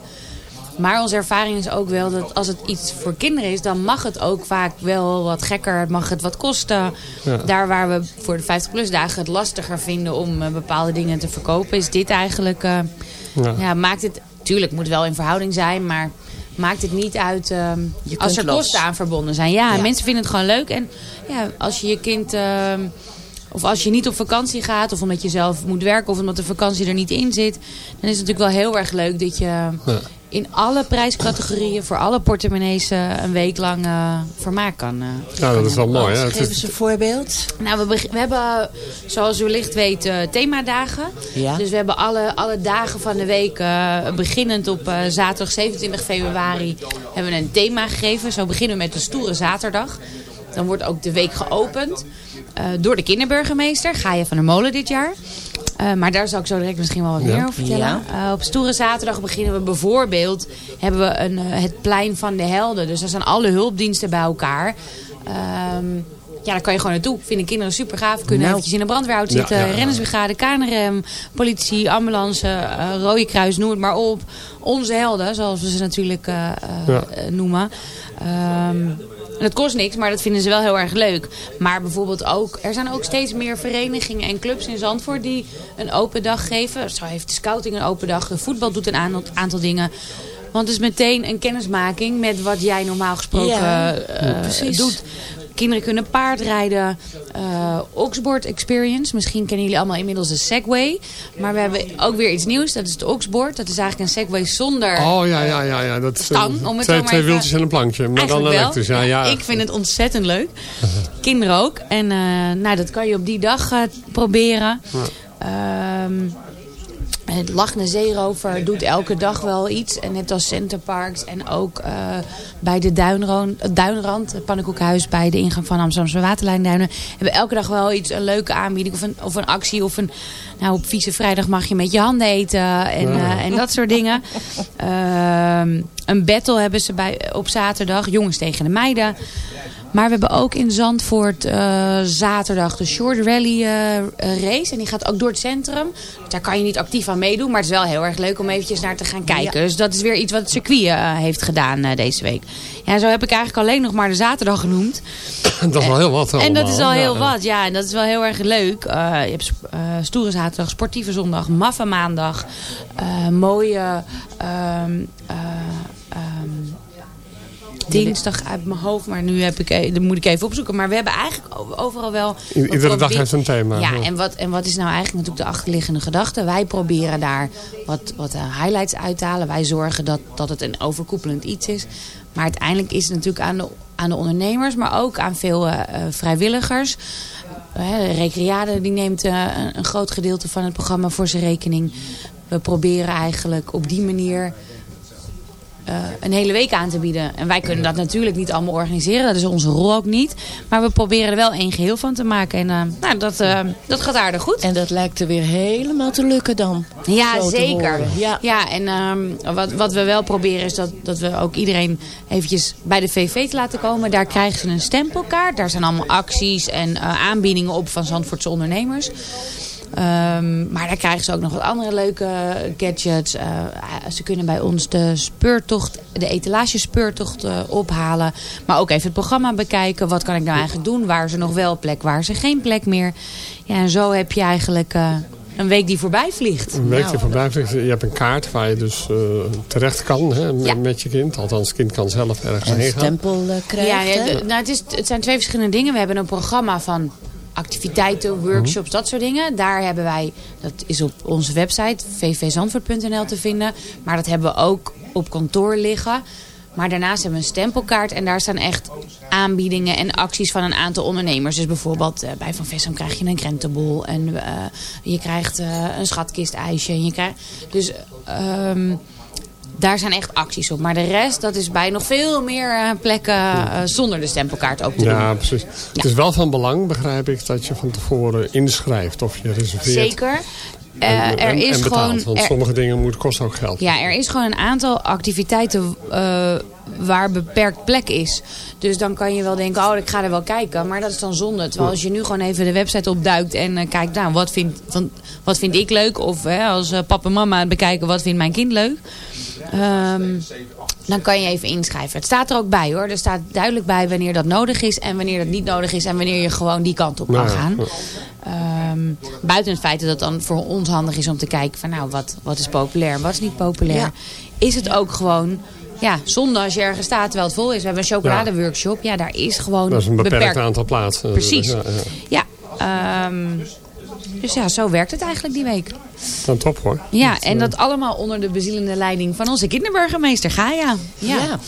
Maar onze ervaring is ook wel dat als het iets voor kinderen is... dan mag het ook vaak wel wat gekker. Het mag het wat kosten. Ja. Daar waar we voor de 50-plus dagen het lastiger vinden... om eh, bepaalde dingen te verkopen... is dit eigenlijk... eh, Ja. ja. maakt het... Tuurlijk moet het wel in verhouding zijn... maar maakt het niet uit ehm, Je als er los. kosten aan verbonden zijn. Ja, Ja. mensen vinden het gewoon leuk. En ja, als je je kind... ehm, of als je niet op vakantie gaat, of omdat je zelf moet werken, of omdat de vakantie er niet in zit, dan is het natuurlijk wel heel erg leuk dat je Ja. In alle prijscategorieën voor alle portemonnees eh, een week lang eh, vermaak kan. eh, Ja, dat is wel mooi. Hè? Geef eens een voorbeeld. nou, we, we hebben, zoals u wellicht weet, themadagen. Ja. Dus we hebben alle, alle dagen van de week, beginnend op zaterdag 27 februari, hebben we een thema gegeven. Zo beginnen we met de stoere zaterdag. Dan wordt ook de week geopend eh, door de kinderburgemeester, Gaia van der Molen dit jaar. Eh, maar daar zal ik zo direct misschien wel wat Ja. meer over vertellen. Eh, op Stoere Zaterdag beginnen we bijvoorbeeld... hebben we een, eh, het plein van de helden. Dus daar zijn alle hulpdiensten bij elkaar. Ehm, ja, daar kan je gewoon naartoe. Vinden kinderen super gaaf. Kunnen Nou. eventjes in een brandweerhout zitten. ja, ja. Rennersbrigade, KNRM, politie, ambulance, eh, Rode Kruis, noem het maar op. Onze helden, zoals we ze natuurlijk eh, eh, Ja. eh, noemen. Ehm, en dat kost niks, maar dat vinden ze wel heel erg leuk. Maar bijvoorbeeld ook, er zijn ook steeds meer verenigingen en clubs in Zandvoort die een open dag geven. Zo heeft de scouting een open dag, de voetbal doet een aantal, aantal dingen. Want het is meteen een kennismaking met wat jij normaal gesproken Ja, eh, doet. Kinderen kunnen paardrijden. eh Oxboard Experience. Misschien kennen jullie allemaal inmiddels de Segway. Maar we hebben ook weer iets nieuws. Dat is het Oxboard. Dat is eigenlijk een Segway zonder... Oh ja, ja, ja. ja. Dat is, eh, Stang, om het twee, twee wieltjes en een plankje. Maar dan elektrisch. Ja, ja. Ik vind het ontzettend leuk. Kinderen ook. En eh, nou, dat kan je op die dag eh, proberen. Ehm, het Lachende Zeerover doet elke dag wel iets. En net als Centerparks en ook eh, bij de Duinroon, het Duinrand, het Pannenkoekhuis bij de ingang van Amsterdamse Waterlijnduinen. Hebben elke dag wel iets, een leuke aanbieding of een, of een actie. Of een, nou op vieze vrijdag mag je met je handen eten en, eh, en dat soort dingen. Ehm, een battle hebben ze bij, op zaterdag, jongens tegen de meiden. Maar we hebben ook in Zandvoort eh, zaterdag de Short Rally eh, race. En die gaat ook door het centrum. Dus daar kan je niet actief aan meedoen. Maar het is wel heel erg leuk om eventjes naar te gaan kijken. Dus dat is weer iets wat het circuit eh, heeft gedaan deze week. Ja, zo heb ik eigenlijk alleen nog maar de zaterdag genoemd. Dat is wel heel wat En dat is al allemaal. heel Ja. wat, ja. En dat is wel heel erg leuk. Je hebt stoere zaterdag, sportieve zondag, maffe maandag. mooie... ehm, eh, ehm, dinsdag uit mijn hoofd, maar nu heb ik, e- dat moet ik even opzoeken. Maar we hebben eigenlijk overal wel... Iedere dag heeft een thema. Ja, en wat, en wat is nou eigenlijk natuurlijk de achterliggende gedachte? Wij proberen daar wat, wat eh, highlights uit te halen. Wij zorgen dat, dat het een overkoepelend iets is. Maar uiteindelijk is het natuurlijk aan de, aan de ondernemers, maar ook aan veel eh, eh, vrijwilligers. De Recreade die neemt een, een groot gedeelte van het programma voor zijn rekening. We proberen eigenlijk op die manier eh, een hele week aan te bieden. En wij kunnen dat natuurlijk niet allemaal organiseren. Dat is onze rol ook niet. Maar we proberen er wel één geheel van te maken. En eh, nou, dat, eh, dat gaat aardig goed. En dat lijkt er weer helemaal te lukken dan. Ja, zeker. Ja. Ja, en ehm, wat, wat we wel proberen is dat, dat we ook iedereen eventjes bij de VV te laten komen. Daar krijgen ze een stempelkaart. Daar zijn allemaal acties en aanbiedingen op van Zandvoortse ondernemers. Ehm, maar daar krijgen ze ook nog wat andere leuke gadgets. Eh, ze kunnen bij ons de speurtocht, de etalagespeurtocht eh, ophalen. Maar ook even het programma bekijken. Wat kan ik nou eigenlijk doen? Waar is er nog wel plek, waar is er geen plek meer? Ja, en zo heb je eigenlijk eh, een week die voorbij vliegt. Een week Nou, die voorbij vliegt. Je hebt een kaart waar je dus eh, terecht kan hè, met, Ja. met je kind. Althans, het kind kan zelf ergens En heen een gaan. stempel eh, krijgt. Ja, ja, nou, het, is, het zijn twee verschillende dingen. We hebben een programma van activiteiten, workshops, dat soort dingen. Daar hebben wij, dat is op onze website vvzandvoort.nl te vinden. Maar dat hebben we ook op kantoor liggen. Maar daarnaast hebben we een stempelkaart en daar staan echt aanbiedingen en acties van een aantal ondernemers. Dus bijvoorbeeld eh, bij Van Vessem krijg je een krentenbol en eh, je krijgt eh, een schatkistijsje. En je krijgt, dus ehm, daar zijn echt acties op. Maar de rest, dat is bij nog veel meer eh, plekken eh, zonder de stempelkaart ook te Ja, doen. precies. Het is wel van belang, begrijp ik, dat je van tevoren inschrijft of je reserveert. Zeker. En, Eh, er en- is en gewoon- want er- sommige dingen moeten, kosten ook geld. Ja, er is gewoon een aantal activiteiten eh, waar beperkt plek is. Dus dan kan je wel denken, oh, ik ga er wel kijken. Maar dat is dan zonde. Terwijl als je nu gewoon even de website opduikt en eh, kijkt, nou, wat vind, van, wat vind ik leuk? Of hè, als papa en mama bekijken, wat vindt mijn kind leuk? Ehm, dan kan je even inschrijven. Het staat er ook bij hoor. Er staat duidelijk bij wanneer dat nodig is en wanneer dat niet nodig is. En wanneer je gewoon die kant op kan gaan. Ehm, buiten het feit dat het dan voor ons handig is om te kijken van nou, wat, wat is populair en wat is niet populair. Ja. Is het ook gewoon, ja, zonde als je ergens staat terwijl het vol is. We hebben een chocoladeworkshop. Ja, daar is gewoon Dat is een beperkt aantal plaatsen. Precies. Ja, ja. Ja, ehm, dus ja, zo werkt het eigenlijk die week. Dan top hoor. Ja, en dat allemaal onder de bezielende leiding van onze kinderburgemeester Gaia. Ja. Ja.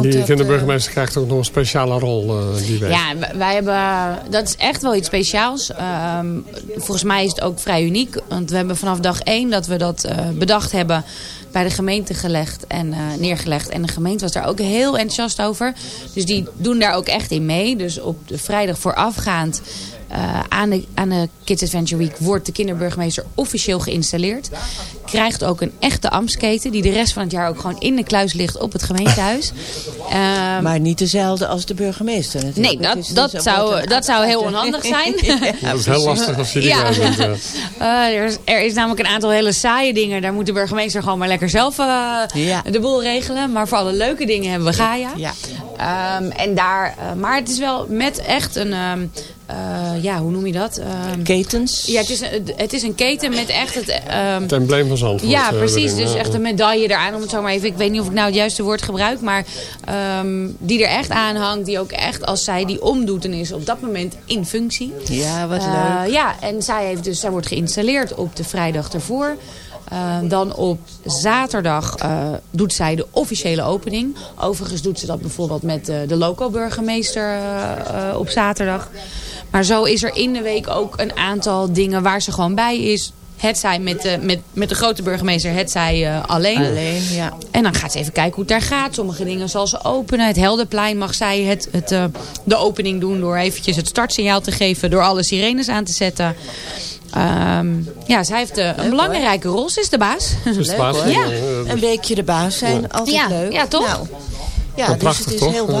Die dat, kinderburgemeester krijgt ook nog een speciale rol eh, die week. Ja, wij hebben, dat is echt wel iets speciaals. Ehm, volgens mij is het ook vrij uniek. Want we hebben vanaf dag één dat we dat eh, bedacht hebben bij de gemeente gelegd en eh, neergelegd. En de gemeente was daar ook heel enthousiast over. Dus die doen daar ook echt in mee. Dus op de vrijdag voorafgaand eh, aan, de, aan de Kids Adventure Week wordt de kinderburgemeester officieel geïnstalleerd. Krijgt ook een echte ambtsketen die de rest van het jaar ook gewoon in de kluis ligt op het gemeentehuis. Ehm, Maar niet dezelfde als de burgemeester natuurlijk. Nee, dat, dat, dus- zou, dat zou heel onhandig zijn. dat is heel lastig als je die Ja. bent. ja. Eh, er, is, er is namelijk een aantal hele saaie dingen. Daar moet de burgemeester gewoon maar lekker zelf eh, Ja. de boel regelen. Maar voor alle leuke dingen hebben we Gaia. Ja. Ehm, en daar, eh, maar het is wel met echt een... ehm, eh, ja, hoe noem je dat? Ehm, Ketens. ja, het is, een, het is een keten met echt het... ehm, Het embleem van Zandvoort. ja, eh, precies. Dus echt een medaille eraan, om het zo maar even. Ik weet niet of ik nou het juiste woord gebruik, maar ehm, die er echt aan hangt. Die ook echt, als zij die omdoet, dan is op dat moment in functie. Ja, wat Eh, leuk. Ja, en zij, heeft dus, zij wordt geïnstalleerd op de vrijdag ervoor. Eh, dan op zaterdag eh, doet zij de officiële opening. Overigens doet ze dat bijvoorbeeld met eh, de loco-burgemeester op zaterdag. Maar zo is er in de week ook een aantal dingen waar ze gewoon bij is. Het zij met de, met, met de grote burgemeester, het zij eh, alleen. Alleen, ja. En dan gaat ze even kijken hoe het daar gaat. Sommige dingen zal ze openen. Het Helderplein mag zij het, het, eh, de opening doen door eventjes het startsignaal te geven. Door alle sirenes aan te zetten. Ehm, ja, zij heeft eh, een belangrijke rol. Ze is de baas. De eh, Ja. eh, Een weekje de baas zijn, altijd Ja, leuk. ja, toch? Nou, ja, dus prachtig, het is toch? heel Eh,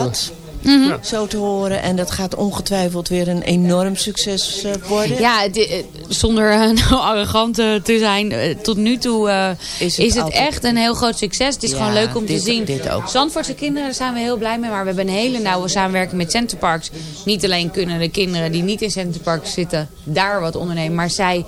Mhm. Zo te horen. En dat gaat ongetwijfeld weer een enorm succes eh, worden. Ja, eh, zonder eh, nou arrogant te zijn. tot nu toe eh, Is is het echt een heel groot succes. Het is Ja, gewoon leuk om dit- te zien. dit ook. Zandvoortse kinderen, daar zijn we heel blij mee. Maar we hebben een hele nauwe samenwerking met Centerparks. Niet alleen kunnen de kinderen die niet in Centerparks zitten daar wat ondernemen. Maar zij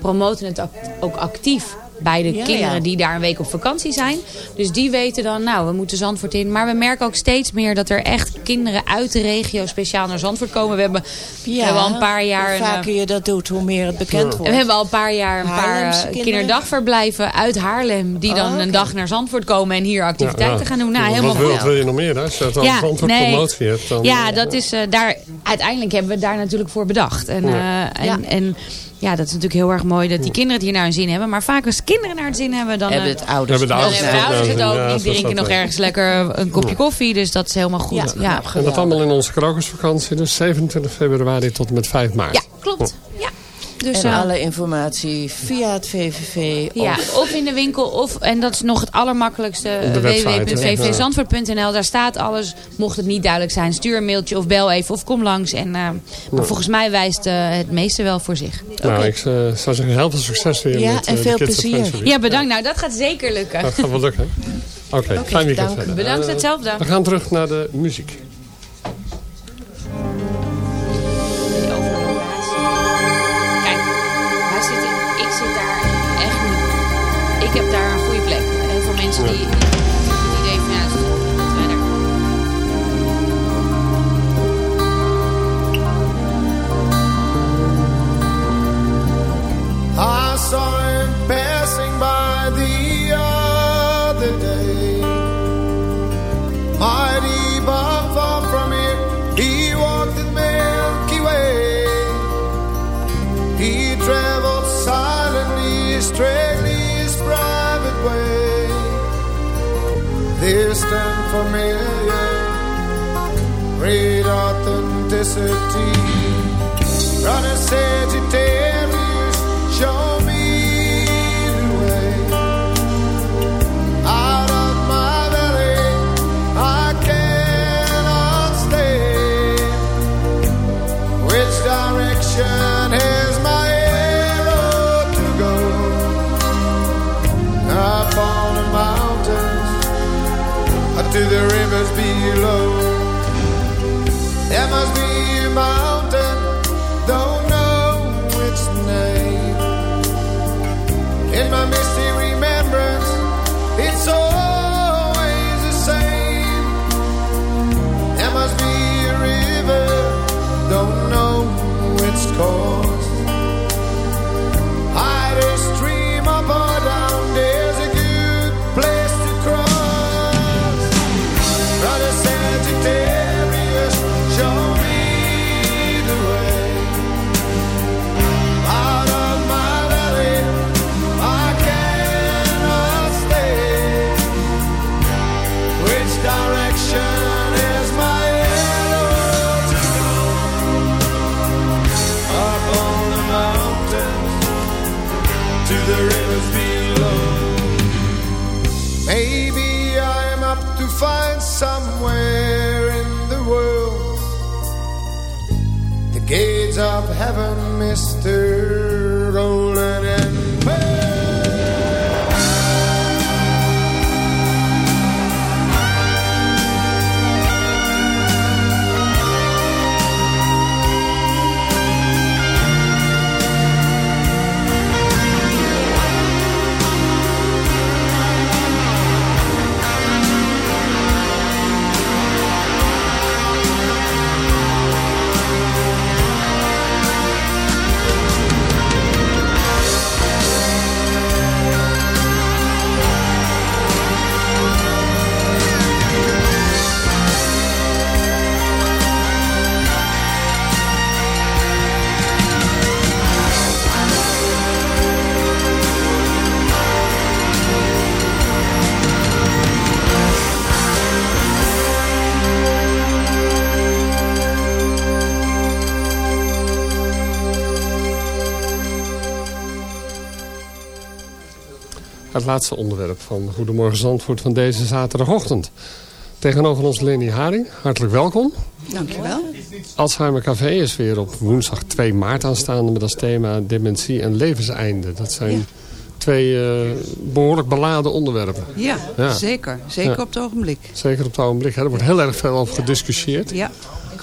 promoten het ook actief bij de Ja, kinderen ja. die daar een week op vakantie zijn. Dus die weten dan, nou, we moeten Zandvoort in. Maar we merken ook steeds meer dat er echt kinderen uit de regio speciaal naar Zandvoort komen. We hebben, we hebben al een paar jaar... Hoe een, vaker je dat doet, hoe meer het bekend we wordt. hebben al een paar jaar een paar Haarlemse eh, kinderen? kinderdagverblijven uit Haarlem. Die dan Oh, een oké. dag naar Zandvoort komen en hier activiteiten ja. gaan doen. Nou, Wat helemaal goed. wat wil je nog meer? Hè? Als je Ja, Zandvoort nee. promotie hebt, dan... Ja, eh, dat is eh, daar. Uiteindelijk hebben we het daar natuurlijk voor bedacht. En, Ja. eh, en, en ja, dat is natuurlijk heel erg mooi dat die kinderen het hier naar hun zin hebben. Maar vaak als kinderen naar het zin hebben, dan, hebben eh, het ouders. Hebben de dan ouders hebben de ouders het ook. Die drinken nog ergens lekker een kopje koffie. Dus dat is helemaal goed. Ja, En dat allemaal in onze krokusvakantie. Dus 27 februari tot en met 5 maart. ja klopt. Dus, En eh, alle informatie via het VVV. Ja, of- of in de winkel, of, en dat is nog het allermakkelijkste, website, www.vvzandvoort.nl. Daar staat alles. Mocht het niet duidelijk zijn, stuur een mailtje of bel even of kom langs. En, eh, maar volgens mij wijst eh, het meeste wel voor zich. Nou, ik eh, zou zeggen heel veel succes weer Ja, met en eh, veel de Kids plezier. Ja, bedankt. Nou, dat gaat zeker lukken. Dat gaat wel lukken. Oké, fijn weekend dank. verder. Bedankt, Eh, hetzelfde. We gaan terug naar de muziek. Is verder. I Distant, familiar, great authenticity. Brother Sagittarius, to the rivers below. There must be a Het laatste onderwerp van Goedemorgen Zandvoort van deze zaterdagochtend. Tegenover ons Leni Haring, hartelijk welkom. Dankjewel. Alzheimer Café is weer op woensdag 2 maart aanstaande met als thema dementie en levenseinde. Dat zijn twee eh, behoorlijk beladen onderwerpen. Ja, Ja. zeker. Zeker Ja. op het ogenblik. Zeker op het ogenblik. Hè. Er wordt heel erg veel over gediscussieerd. Ja,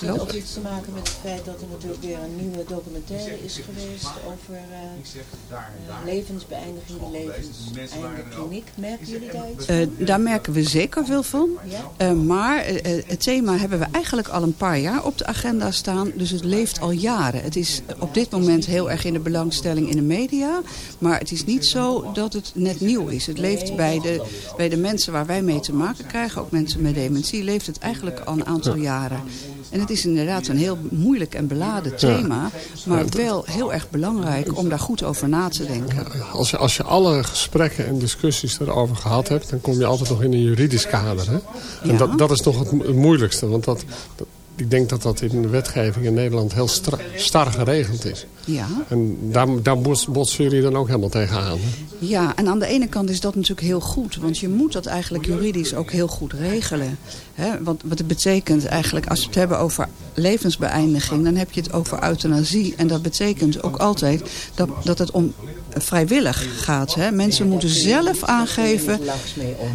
Het heeft ook iets te maken met het feit dat er natuurlijk weer een nieuwe documentaire is geweest over eh, eh, levensbeëindiging, de levenseindekliniek. Merken jullie daar iets van? Eh, daar merken we zeker veel van. Eh, maar het thema hebben we eigenlijk al een paar jaar op de agenda staan. Dus het leeft al jaren. Het is op dit moment heel erg in de belangstelling in de media. Maar het is niet zo dat het net nieuw is. Het leeft bij de, bij de mensen waar wij mee te maken krijgen. Ook mensen met dementie. Leeft het eigenlijk al een aantal jaren. En het is inderdaad een heel moeilijk en beladen thema. Maar wel heel erg belangrijk om daar goed over na te denken. Als je, als je alle gesprekken en discussies erover gehad hebt... dan kom je altijd nog in een juridisch kader. Hè? En Ja. dat, dat is toch het, mo- het moeilijkste. Want dat, dat- ik denk dat dat in de wetgeving in Nederland heel star geregeld is. Ja. En daar, daar bots- botsen jullie dan ook helemaal tegenaan. Hè? Ja, en aan de ene kant is dat natuurlijk heel goed. Want je moet dat eigenlijk juridisch ook heel goed regelen. Hè? Want wat het betekent eigenlijk, als we het hebben over levensbeëindiging... dan heb je het over euthanasie. En dat betekent ook altijd dat, dat het om vrijwillig gaat. Hè? Mensen moeten zelf aangeven...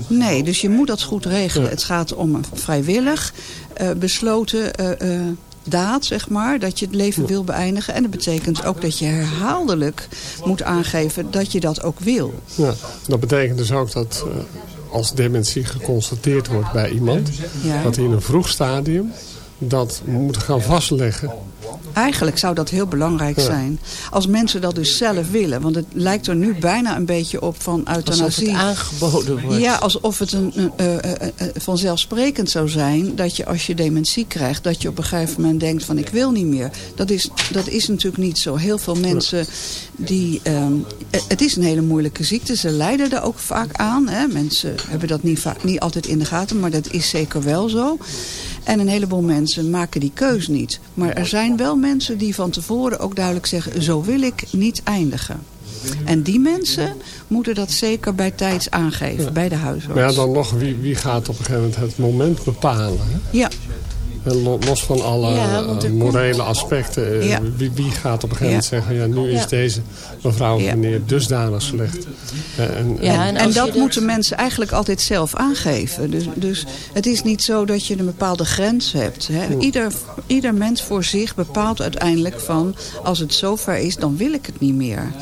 Nee, dus je moet dat goed regelen. Het gaat om vrijwillig besloten... eh, eh, daad, zeg maar, dat je het leven wil beëindigen. En dat betekent ook dat je herhaaldelijk moet aangeven dat je dat ook wil. Ja, dat betekent dus ook dat eh, als dementie geconstateerd wordt bij iemand... Ja. dat hij in een vroeg stadium dat moet gaan vastleggen. Eigenlijk zou dat heel belangrijk zijn. Als mensen dat dus zelf willen. Want het lijkt er nu bijna een beetje op van euthanasie. Alsof het aangeboden wordt. Ja, alsof het een, een, eh, eh, eh, vanzelfsprekend zou zijn dat je als je dementie krijgt, dat je op een gegeven moment denkt van ik wil niet meer. Dat is, dat is natuurlijk niet zo. Heel veel mensen die, ehm, eh, het is een hele moeilijke ziekte. Ze lijden er ook vaak aan. Hè. Mensen hebben dat niet, niet altijd in de gaten, maar dat is zeker wel zo. En een heleboel mensen maken die keus niet. Maar er zijn wel mensen die van tevoren ook duidelijk zeggen... zo wil ik niet eindigen. En die mensen moeten dat zeker bij tijds aangeven, bij de huisarts. Maar ja, dan nog, wie, wie gaat op een gegeven moment het moment bepalen? Hè? Ja. Eh, lo- Los van alle Ja, eh, morele aspecten. eh, Ja. Wie, wie gaat op een gegeven moment Ja. zeggen... ja, nu is deze mevrouw of Ja. meneer dusdanig slecht. En, Ja, En, en dat- moeten mensen eigenlijk altijd zelf aangeven. Dus, dus het is niet zo dat je een bepaalde grens hebt. Hè. Ieder, ieder mens voor zich bepaalt uiteindelijk van... als het zover is, dan wil ik het niet meer.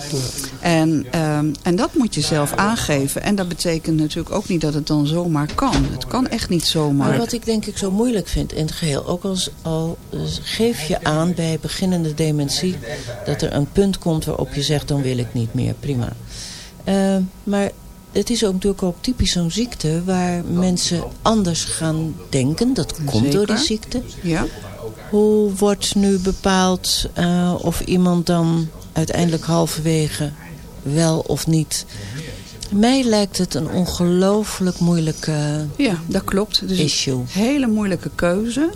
En, ehm, en dat moet je zelf aangeven. En dat betekent natuurlijk ook niet dat het dan zomaar kan. Het kan echt niet zomaar. Maar wat ik denk ik zo moeilijk vind in het geheel... ook als al eh, geef je aan bij beginnende dementie... dat er een punt komt waarop je zegt... dan wil ik niet meer, prima. Eh, maar het is ook natuurlijk ook typisch zo'n ziekte... waar mensen anders gaan denken. Dat komt door die ziekte. Ja. Hoe wordt nu bepaald eh, of iemand dan uiteindelijk halverwege wel of niet... Mij lijkt het een ongelooflijk moeilijke Ja, dat klopt. Dus issue. een hele moeilijke keuze.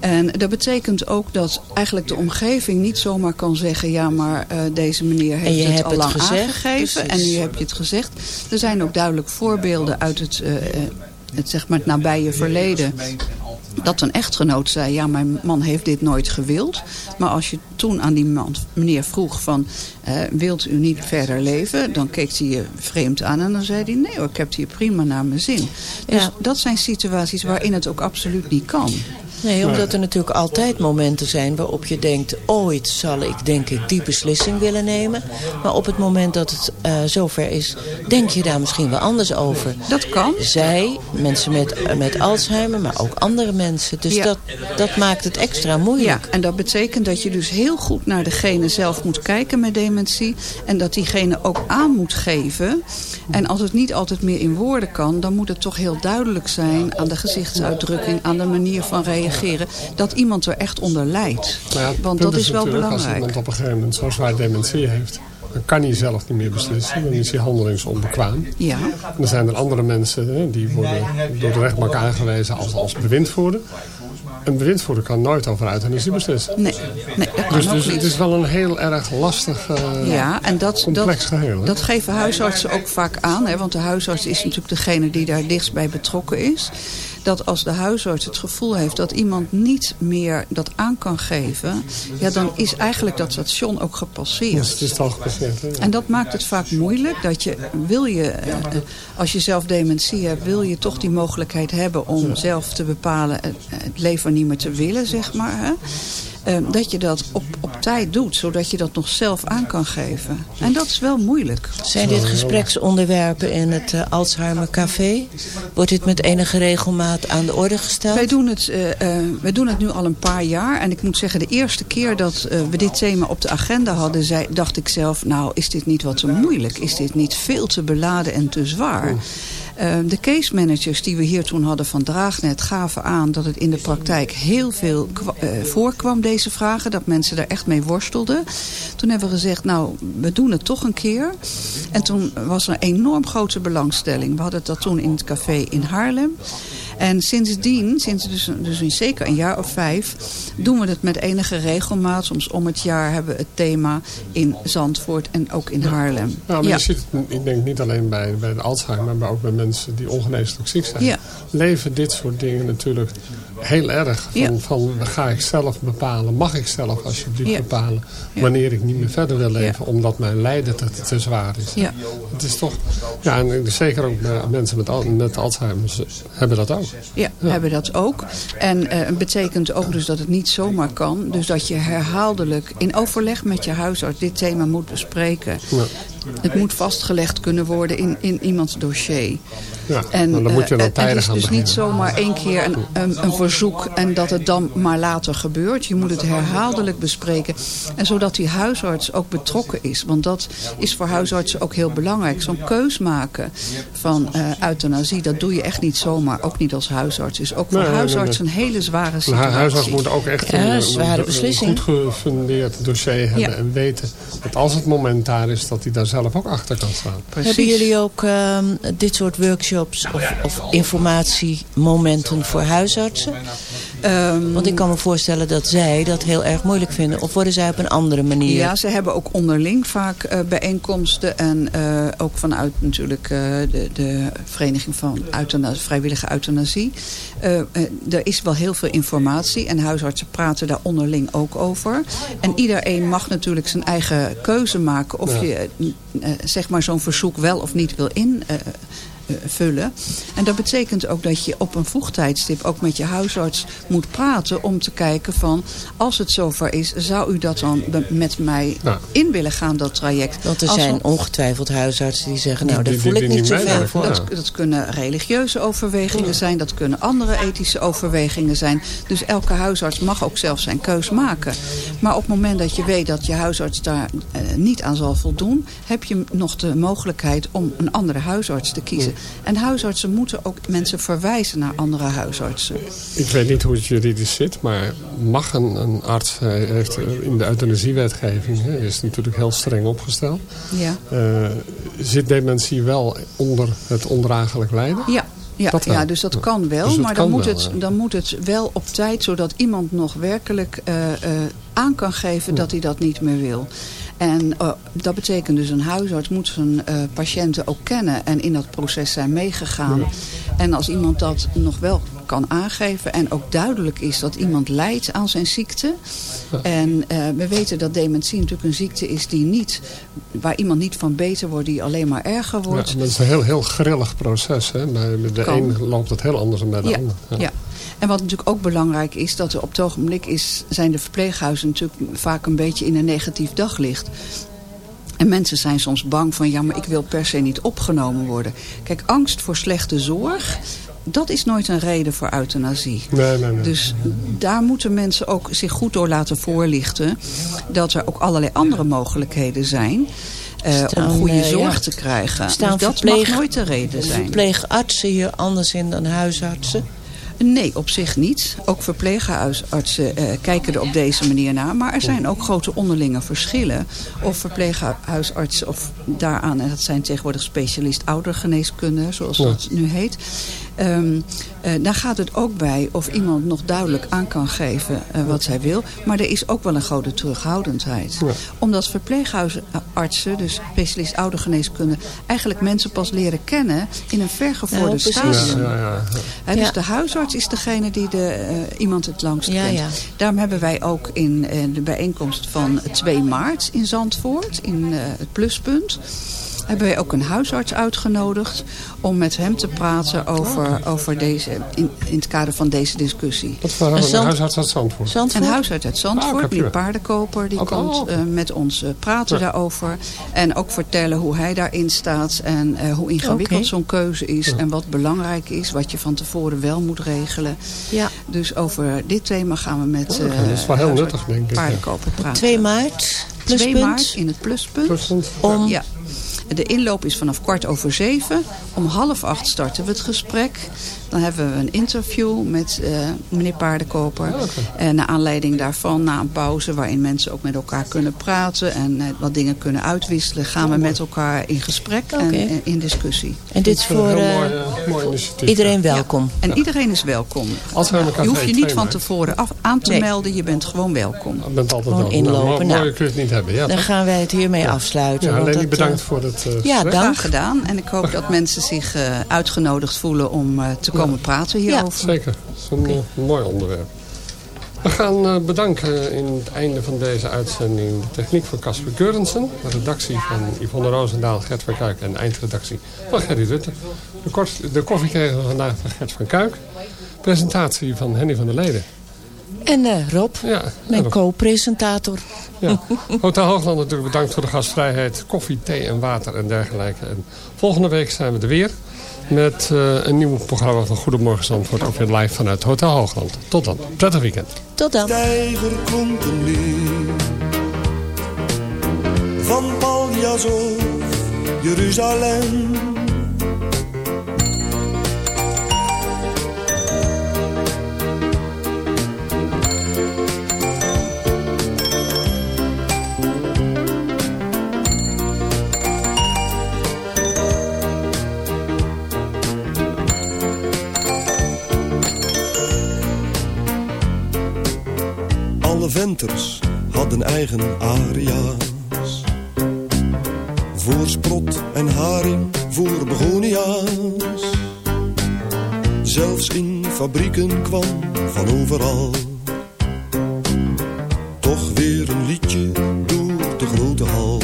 En dat betekent ook dat eigenlijk de omgeving niet zomaar kan zeggen... ja, maar eh, deze meneer heeft je het al lang aangegeven. precies. En nu heb je het gezegd. Er zijn ook duidelijk voorbeelden uit het, eh, eh, het, zeg maar het nabije verleden... dat een echtgenoot zei, ja, mijn man heeft dit nooit gewild. Maar als je toen aan die man, meneer vroeg van... eh, wilt u niet verder leven? Dan keek hij je vreemd aan en dan zei hij... nee hoor, ik heb hier prima naar mijn zin. Dus Ja. dat zijn situaties waarin het ook absoluut niet kan. Nee, omdat er natuurlijk altijd momenten zijn waarop je denkt... ooit zal ik denk ik die beslissing willen nemen. Maar op het moment dat het eh, zover is, denk je daar misschien wel anders over. Dat kan. Zij, mensen met, met Alzheimer, maar ook andere mensen. Dus Ja. dat, dat maakt het extra moeilijk. Ja, en dat betekent dat je dus heel goed naar degene zelf moet kijken met dementie. En dat diegene ook aan moet geven. En als het niet altijd meer in woorden kan... dan moet het toch heel duidelijk zijn aan de gezichtsuitdrukking... aan de manier van reageren. Dat iemand er echt onder lijdt. Nou ja, Want dat is wel belangrijk. Als iemand op een gegeven moment zo zwaar dementie heeft... dan kan hij zelf niet meer beslissen. Dan is hij handelingsonbekwaam. Ja. En dan zijn er andere mensen hè, die worden door de rechtbank aangewezen als, als bewindvoerder. Een bewindvoerder kan nooit over euthanasie beslissen. Nee, nee dat kan Dus, dus het is wel een heel erg lastig eh, Ja, en dat, complex dat, geheel. hè? dat geven huisartsen ook vaak aan. Hè, want de huisarts is natuurlijk degene die daar dichtst bij betrokken is. Dat als de huisarts het gevoel heeft dat iemand niet meer dat aan kan geven... Ja, dan is eigenlijk dat station ook gepasseerd. Dus het is al gepasseerd. hè? En dat maakt het vaak moeilijk. Dat je, wil je, eh, als je zelf dementie hebt, wil je toch die mogelijkheid hebben om zelf te bepalen het leven niet meer te willen, zeg maar. Hè? Eh, dat je dat op, op tijd doet, zodat je dat nog zelf aan kan geven. En dat is wel moeilijk. Zijn dit gespreksonderwerpen in het eh, Alzheimer Café? Wordt dit met enige regelmaat aan de orde gesteld? Wij doen, het, eh, eh, wij doen het nu al een paar jaar. En ik moet zeggen, de eerste keer dat eh, we dit thema op de agenda hadden... Zei, dacht ik zelf, nou is dit niet wat te moeilijk? Is dit niet veel te beladen en te zwaar? De case managers die we hier toen hadden van Draagnet gaven aan dat het in de praktijk heel veel eh, voorkwam, deze vragen. Dat mensen daar echt mee worstelden. Toen hebben we gezegd, nou, we doen het toch een keer. En toen was er een enorm grote belangstelling. We hadden dat toen in het café in Haarlem. En sindsdien, sinds dus, dus in zeker een jaar of vijf, doen we het met enige regelmaat. Soms om het jaar hebben we het thema in Zandvoort en ook in Haarlem. Nou, maar je ziet het, ik denk niet alleen bij, bij de Alzheimer, maar ook bij mensen die ongeneeslijk ziek zijn. Ja. Leven dit soort dingen natuurlijk heel erg. Van, Ja. van ga ik zelf bepalen, mag ik zelf alsjeblieft Ja. bepalen wanneer ik niet meer verder wil leven, omdat mijn lijden te, te zwaar is. Ja. Het is toch, ja, en zeker ook bij mensen met, al- met Alzheimer ze hebben dat ook. Ja, hebben dat ook. En eh, het betekent ook dus dat het niet zomaar kan. Dus dat je herhaaldelijk in overleg met je huisarts dit thema moet bespreken. Het moet vastgelegd kunnen worden in, in iemands dossier. Ja, En, dan moet je eh, dan het tijdig is dus beginnen. niet zomaar één keer een, een, een verzoek en dat het dan maar later gebeurt. Je moet het herhaaldelijk bespreken. En zodat die huisarts ook betrokken is. Want dat is voor huisartsen ook heel belangrijk. Zo'n keus maken van eh, euthanasie, dat doe je echt niet zomaar. Ook niet als huisarts. Is ook voor Nee, nee, huisarts nee. een hele zware Een situatie. hu- huisarts moet ook echt een, een- zware een goed gefundeerd dossier hebben. Ja. En weten dat als het moment daar is, dat hij daar zelf ook achter kan staan. Hebben jullie ook ehm, dit soort workshops of, of informatiemomenten voor huisartsen? Ehm, Want ik kan me voorstellen dat zij dat heel erg moeilijk vinden. Of worden zij op een andere manier? Ja, ze hebben ook onderling vaak eh, bijeenkomsten. En eh, ook vanuit natuurlijk eh, de, de Vereniging van Euthana- Vrijwillige Euthanasie. Er is wel heel veel informatie. En huisartsen praten daar onderling ook over. En iedereen mag natuurlijk zijn eigen keuze maken. Of Ja. je zeg maar zo'n verzoek wel of niet wil in... eh, vullen. En dat betekent ook dat je op een vroeg tijdstip ook met je huisarts moet praten om te kijken van als het zover is, zou u dat dan met mij in willen gaan, dat traject? Want er Als zijn ongetwijfeld huisartsen die zeggen... nou, daar voel ik niet zoveel dat, dat kunnen religieuze overwegingen zijn, dat kunnen andere ethische overwegingen zijn. Dus elke huisarts mag ook zelf zijn keus maken. Maar op het moment dat je weet dat je huisarts daar eh, niet aan zal voldoen, heb je nog de mogelijkheid om een andere huisarts te kiezen. En huisartsen moeten ook mensen verwijzen naar andere huisartsen. Ik weet niet hoe het juridisch zit, maar mag een, een arts, hij heeft in de euthanasiewetgeving hè, is natuurlijk heel streng opgesteld. Ja. Eh, zit dementie wel onder het ondraaglijk lijden? Ja, ja, dus dat kan wel. Dus dat maar dan kan moet, wel, het, dan moet het wel op tijd, zodat iemand nog werkelijk eh, eh, aan kan geven dat hij dat niet meer wil. En eh, dat betekent dus een huisarts moet zijn eh, patiënten ook kennen en in dat proces zijn meegegaan. En als iemand dat nog wel kan aangeven en ook duidelijk is dat iemand lijdt aan zijn ziekte. En eh, we weten dat dementie natuurlijk een ziekte is die niet, waar iemand niet van beter wordt, die alleen maar erger wordt. Ja, dat is een heel, heel grillig proces. Hè? Bij de Kan. een loopt het heel anders dan bij de Ja, ander. ja. En wat natuurlijk ook belangrijk is, dat er op het ogenblik is, zijn de verpleeghuizen natuurlijk vaak een beetje in een negatief daglicht. En mensen zijn soms bang van, ja, maar ik wil per se niet opgenomen worden. Kijk, angst voor slechte zorg, dat is nooit een reden voor euthanasie. Nee, nee, nee. Dus daar moeten mensen ook zich goed door laten voorlichten. Dat er ook allerlei andere mogelijkheden zijn. eh, Staan, om goede eh, zorg ja. te krijgen. Staan dus dat verpleeg- mag nooit de reden zijn. Verpleegartsen hier anders in dan huisartsen? Nee, op zich niet. Ook verpleeghuisartsen eh, kijken er op deze manier naar. Maar er zijn ook grote onderlinge verschillen. Of verpleeghuisartsen of daaraan, en dat zijn tegenwoordig specialist oudergeneeskunde, zoals dat nu heet. Ehm, eh, daar gaat het ook bij of iemand nog duidelijk aan kan geven eh, wat zij wil. Maar er is ook wel een grote terughoudendheid. Omdat verpleeghuisartsen, dus specialist oudergeneeskunde, eigenlijk mensen pas leren kennen in een vergevorderd precies. stadium. Ja, ja, ja. Dus Ja. de huisarts is degene die de, eh, iemand het langst Ja, kent. ja. Daarom hebben wij ook in eh, de bijeenkomst van 2 maart in Zandvoort, in eh, het pluspunt, hebben wij ook een huisarts uitgenodigd om met hem te praten over, over deze, in, in het kader van deze discussie. Wat voor een huisarts uit Zandvoort? Een huisarts uit Ah, Zandvoort, prima. die paardenkoper, die komt eh, met ons eh, praten Ja. daarover. En ook vertellen hoe hij daarin staat en eh, hoe ingewikkeld zo'n keuze is. En wat belangrijk is, wat je van tevoren wel moet regelen. Ja. Dus over dit thema gaan we met eh dat is wel heel nuttig, denk ik, paardenkoper praten. 2 maart, 2 pluspunt. maart in het pluspunt. Pluspunt, Om- Ja. De inloop is vanaf kwart over zeven. Om half acht starten we het gesprek. Dan hebben we een interview met eh, meneer Paardenkoper. En naar aanleiding daarvan, na een pauze waarin mensen ook met elkaar kunnen praten... en eh, wat dingen kunnen uitwisselen, gaan we met elkaar in gesprek en eh, in discussie. En dit is Een voor heel mooi, mooi initiatief. iedereen welkom. En iedereen is welkom. Als Je hoeft je niet van tevoren af, aan te Nee. melden, je bent gewoon welkom. Je bent altijd Gewoon. Nou, inlopen, mooi, nou. mooier kun je het niet hebben. Ja, Dan toch? gaan wij het hiermee afsluiten. Ja, bedankt voor het eh, Ja, dank. Gedaan. En ik hoop dat mensen zich eh, uitgenodigd voelen om eh, te komen praten hierover. Zeker, dat is een mooi onderwerp. We gaan bedanken in het einde van deze uitzending de techniek van Casper Geurensen. De redactie van Yvonne Roosendaal, Gert van Kuik en de eindredactie van Gerry Rutte. De, kort, de koffie kregen we vandaag van Gert van Kuik. Presentatie van Henny van der Leden. En eh, Rob, Ja, mijn co-presentator. Ja. Hotel Hoogland natuurlijk bedankt voor de gastvrijheid. Koffie, thee en water en dergelijke. En volgende week zijn we er weer. Met eh, een nieuw programma van Goedemorgen Zandvoort. Ook weer live vanuit Hotel Hoogland. Tot dan. Prettig weekend. Tot dan. Tijger klonk een leer van Paljas of Jeruzalem. Venters hadden eigen aria's. Voor sprot en haring, voor begonia's. Zelfs in fabrieken kwam van overal. Toch weer een liedje door de grote hal.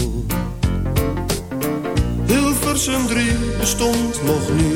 Hilversum 3 bestond nog niet.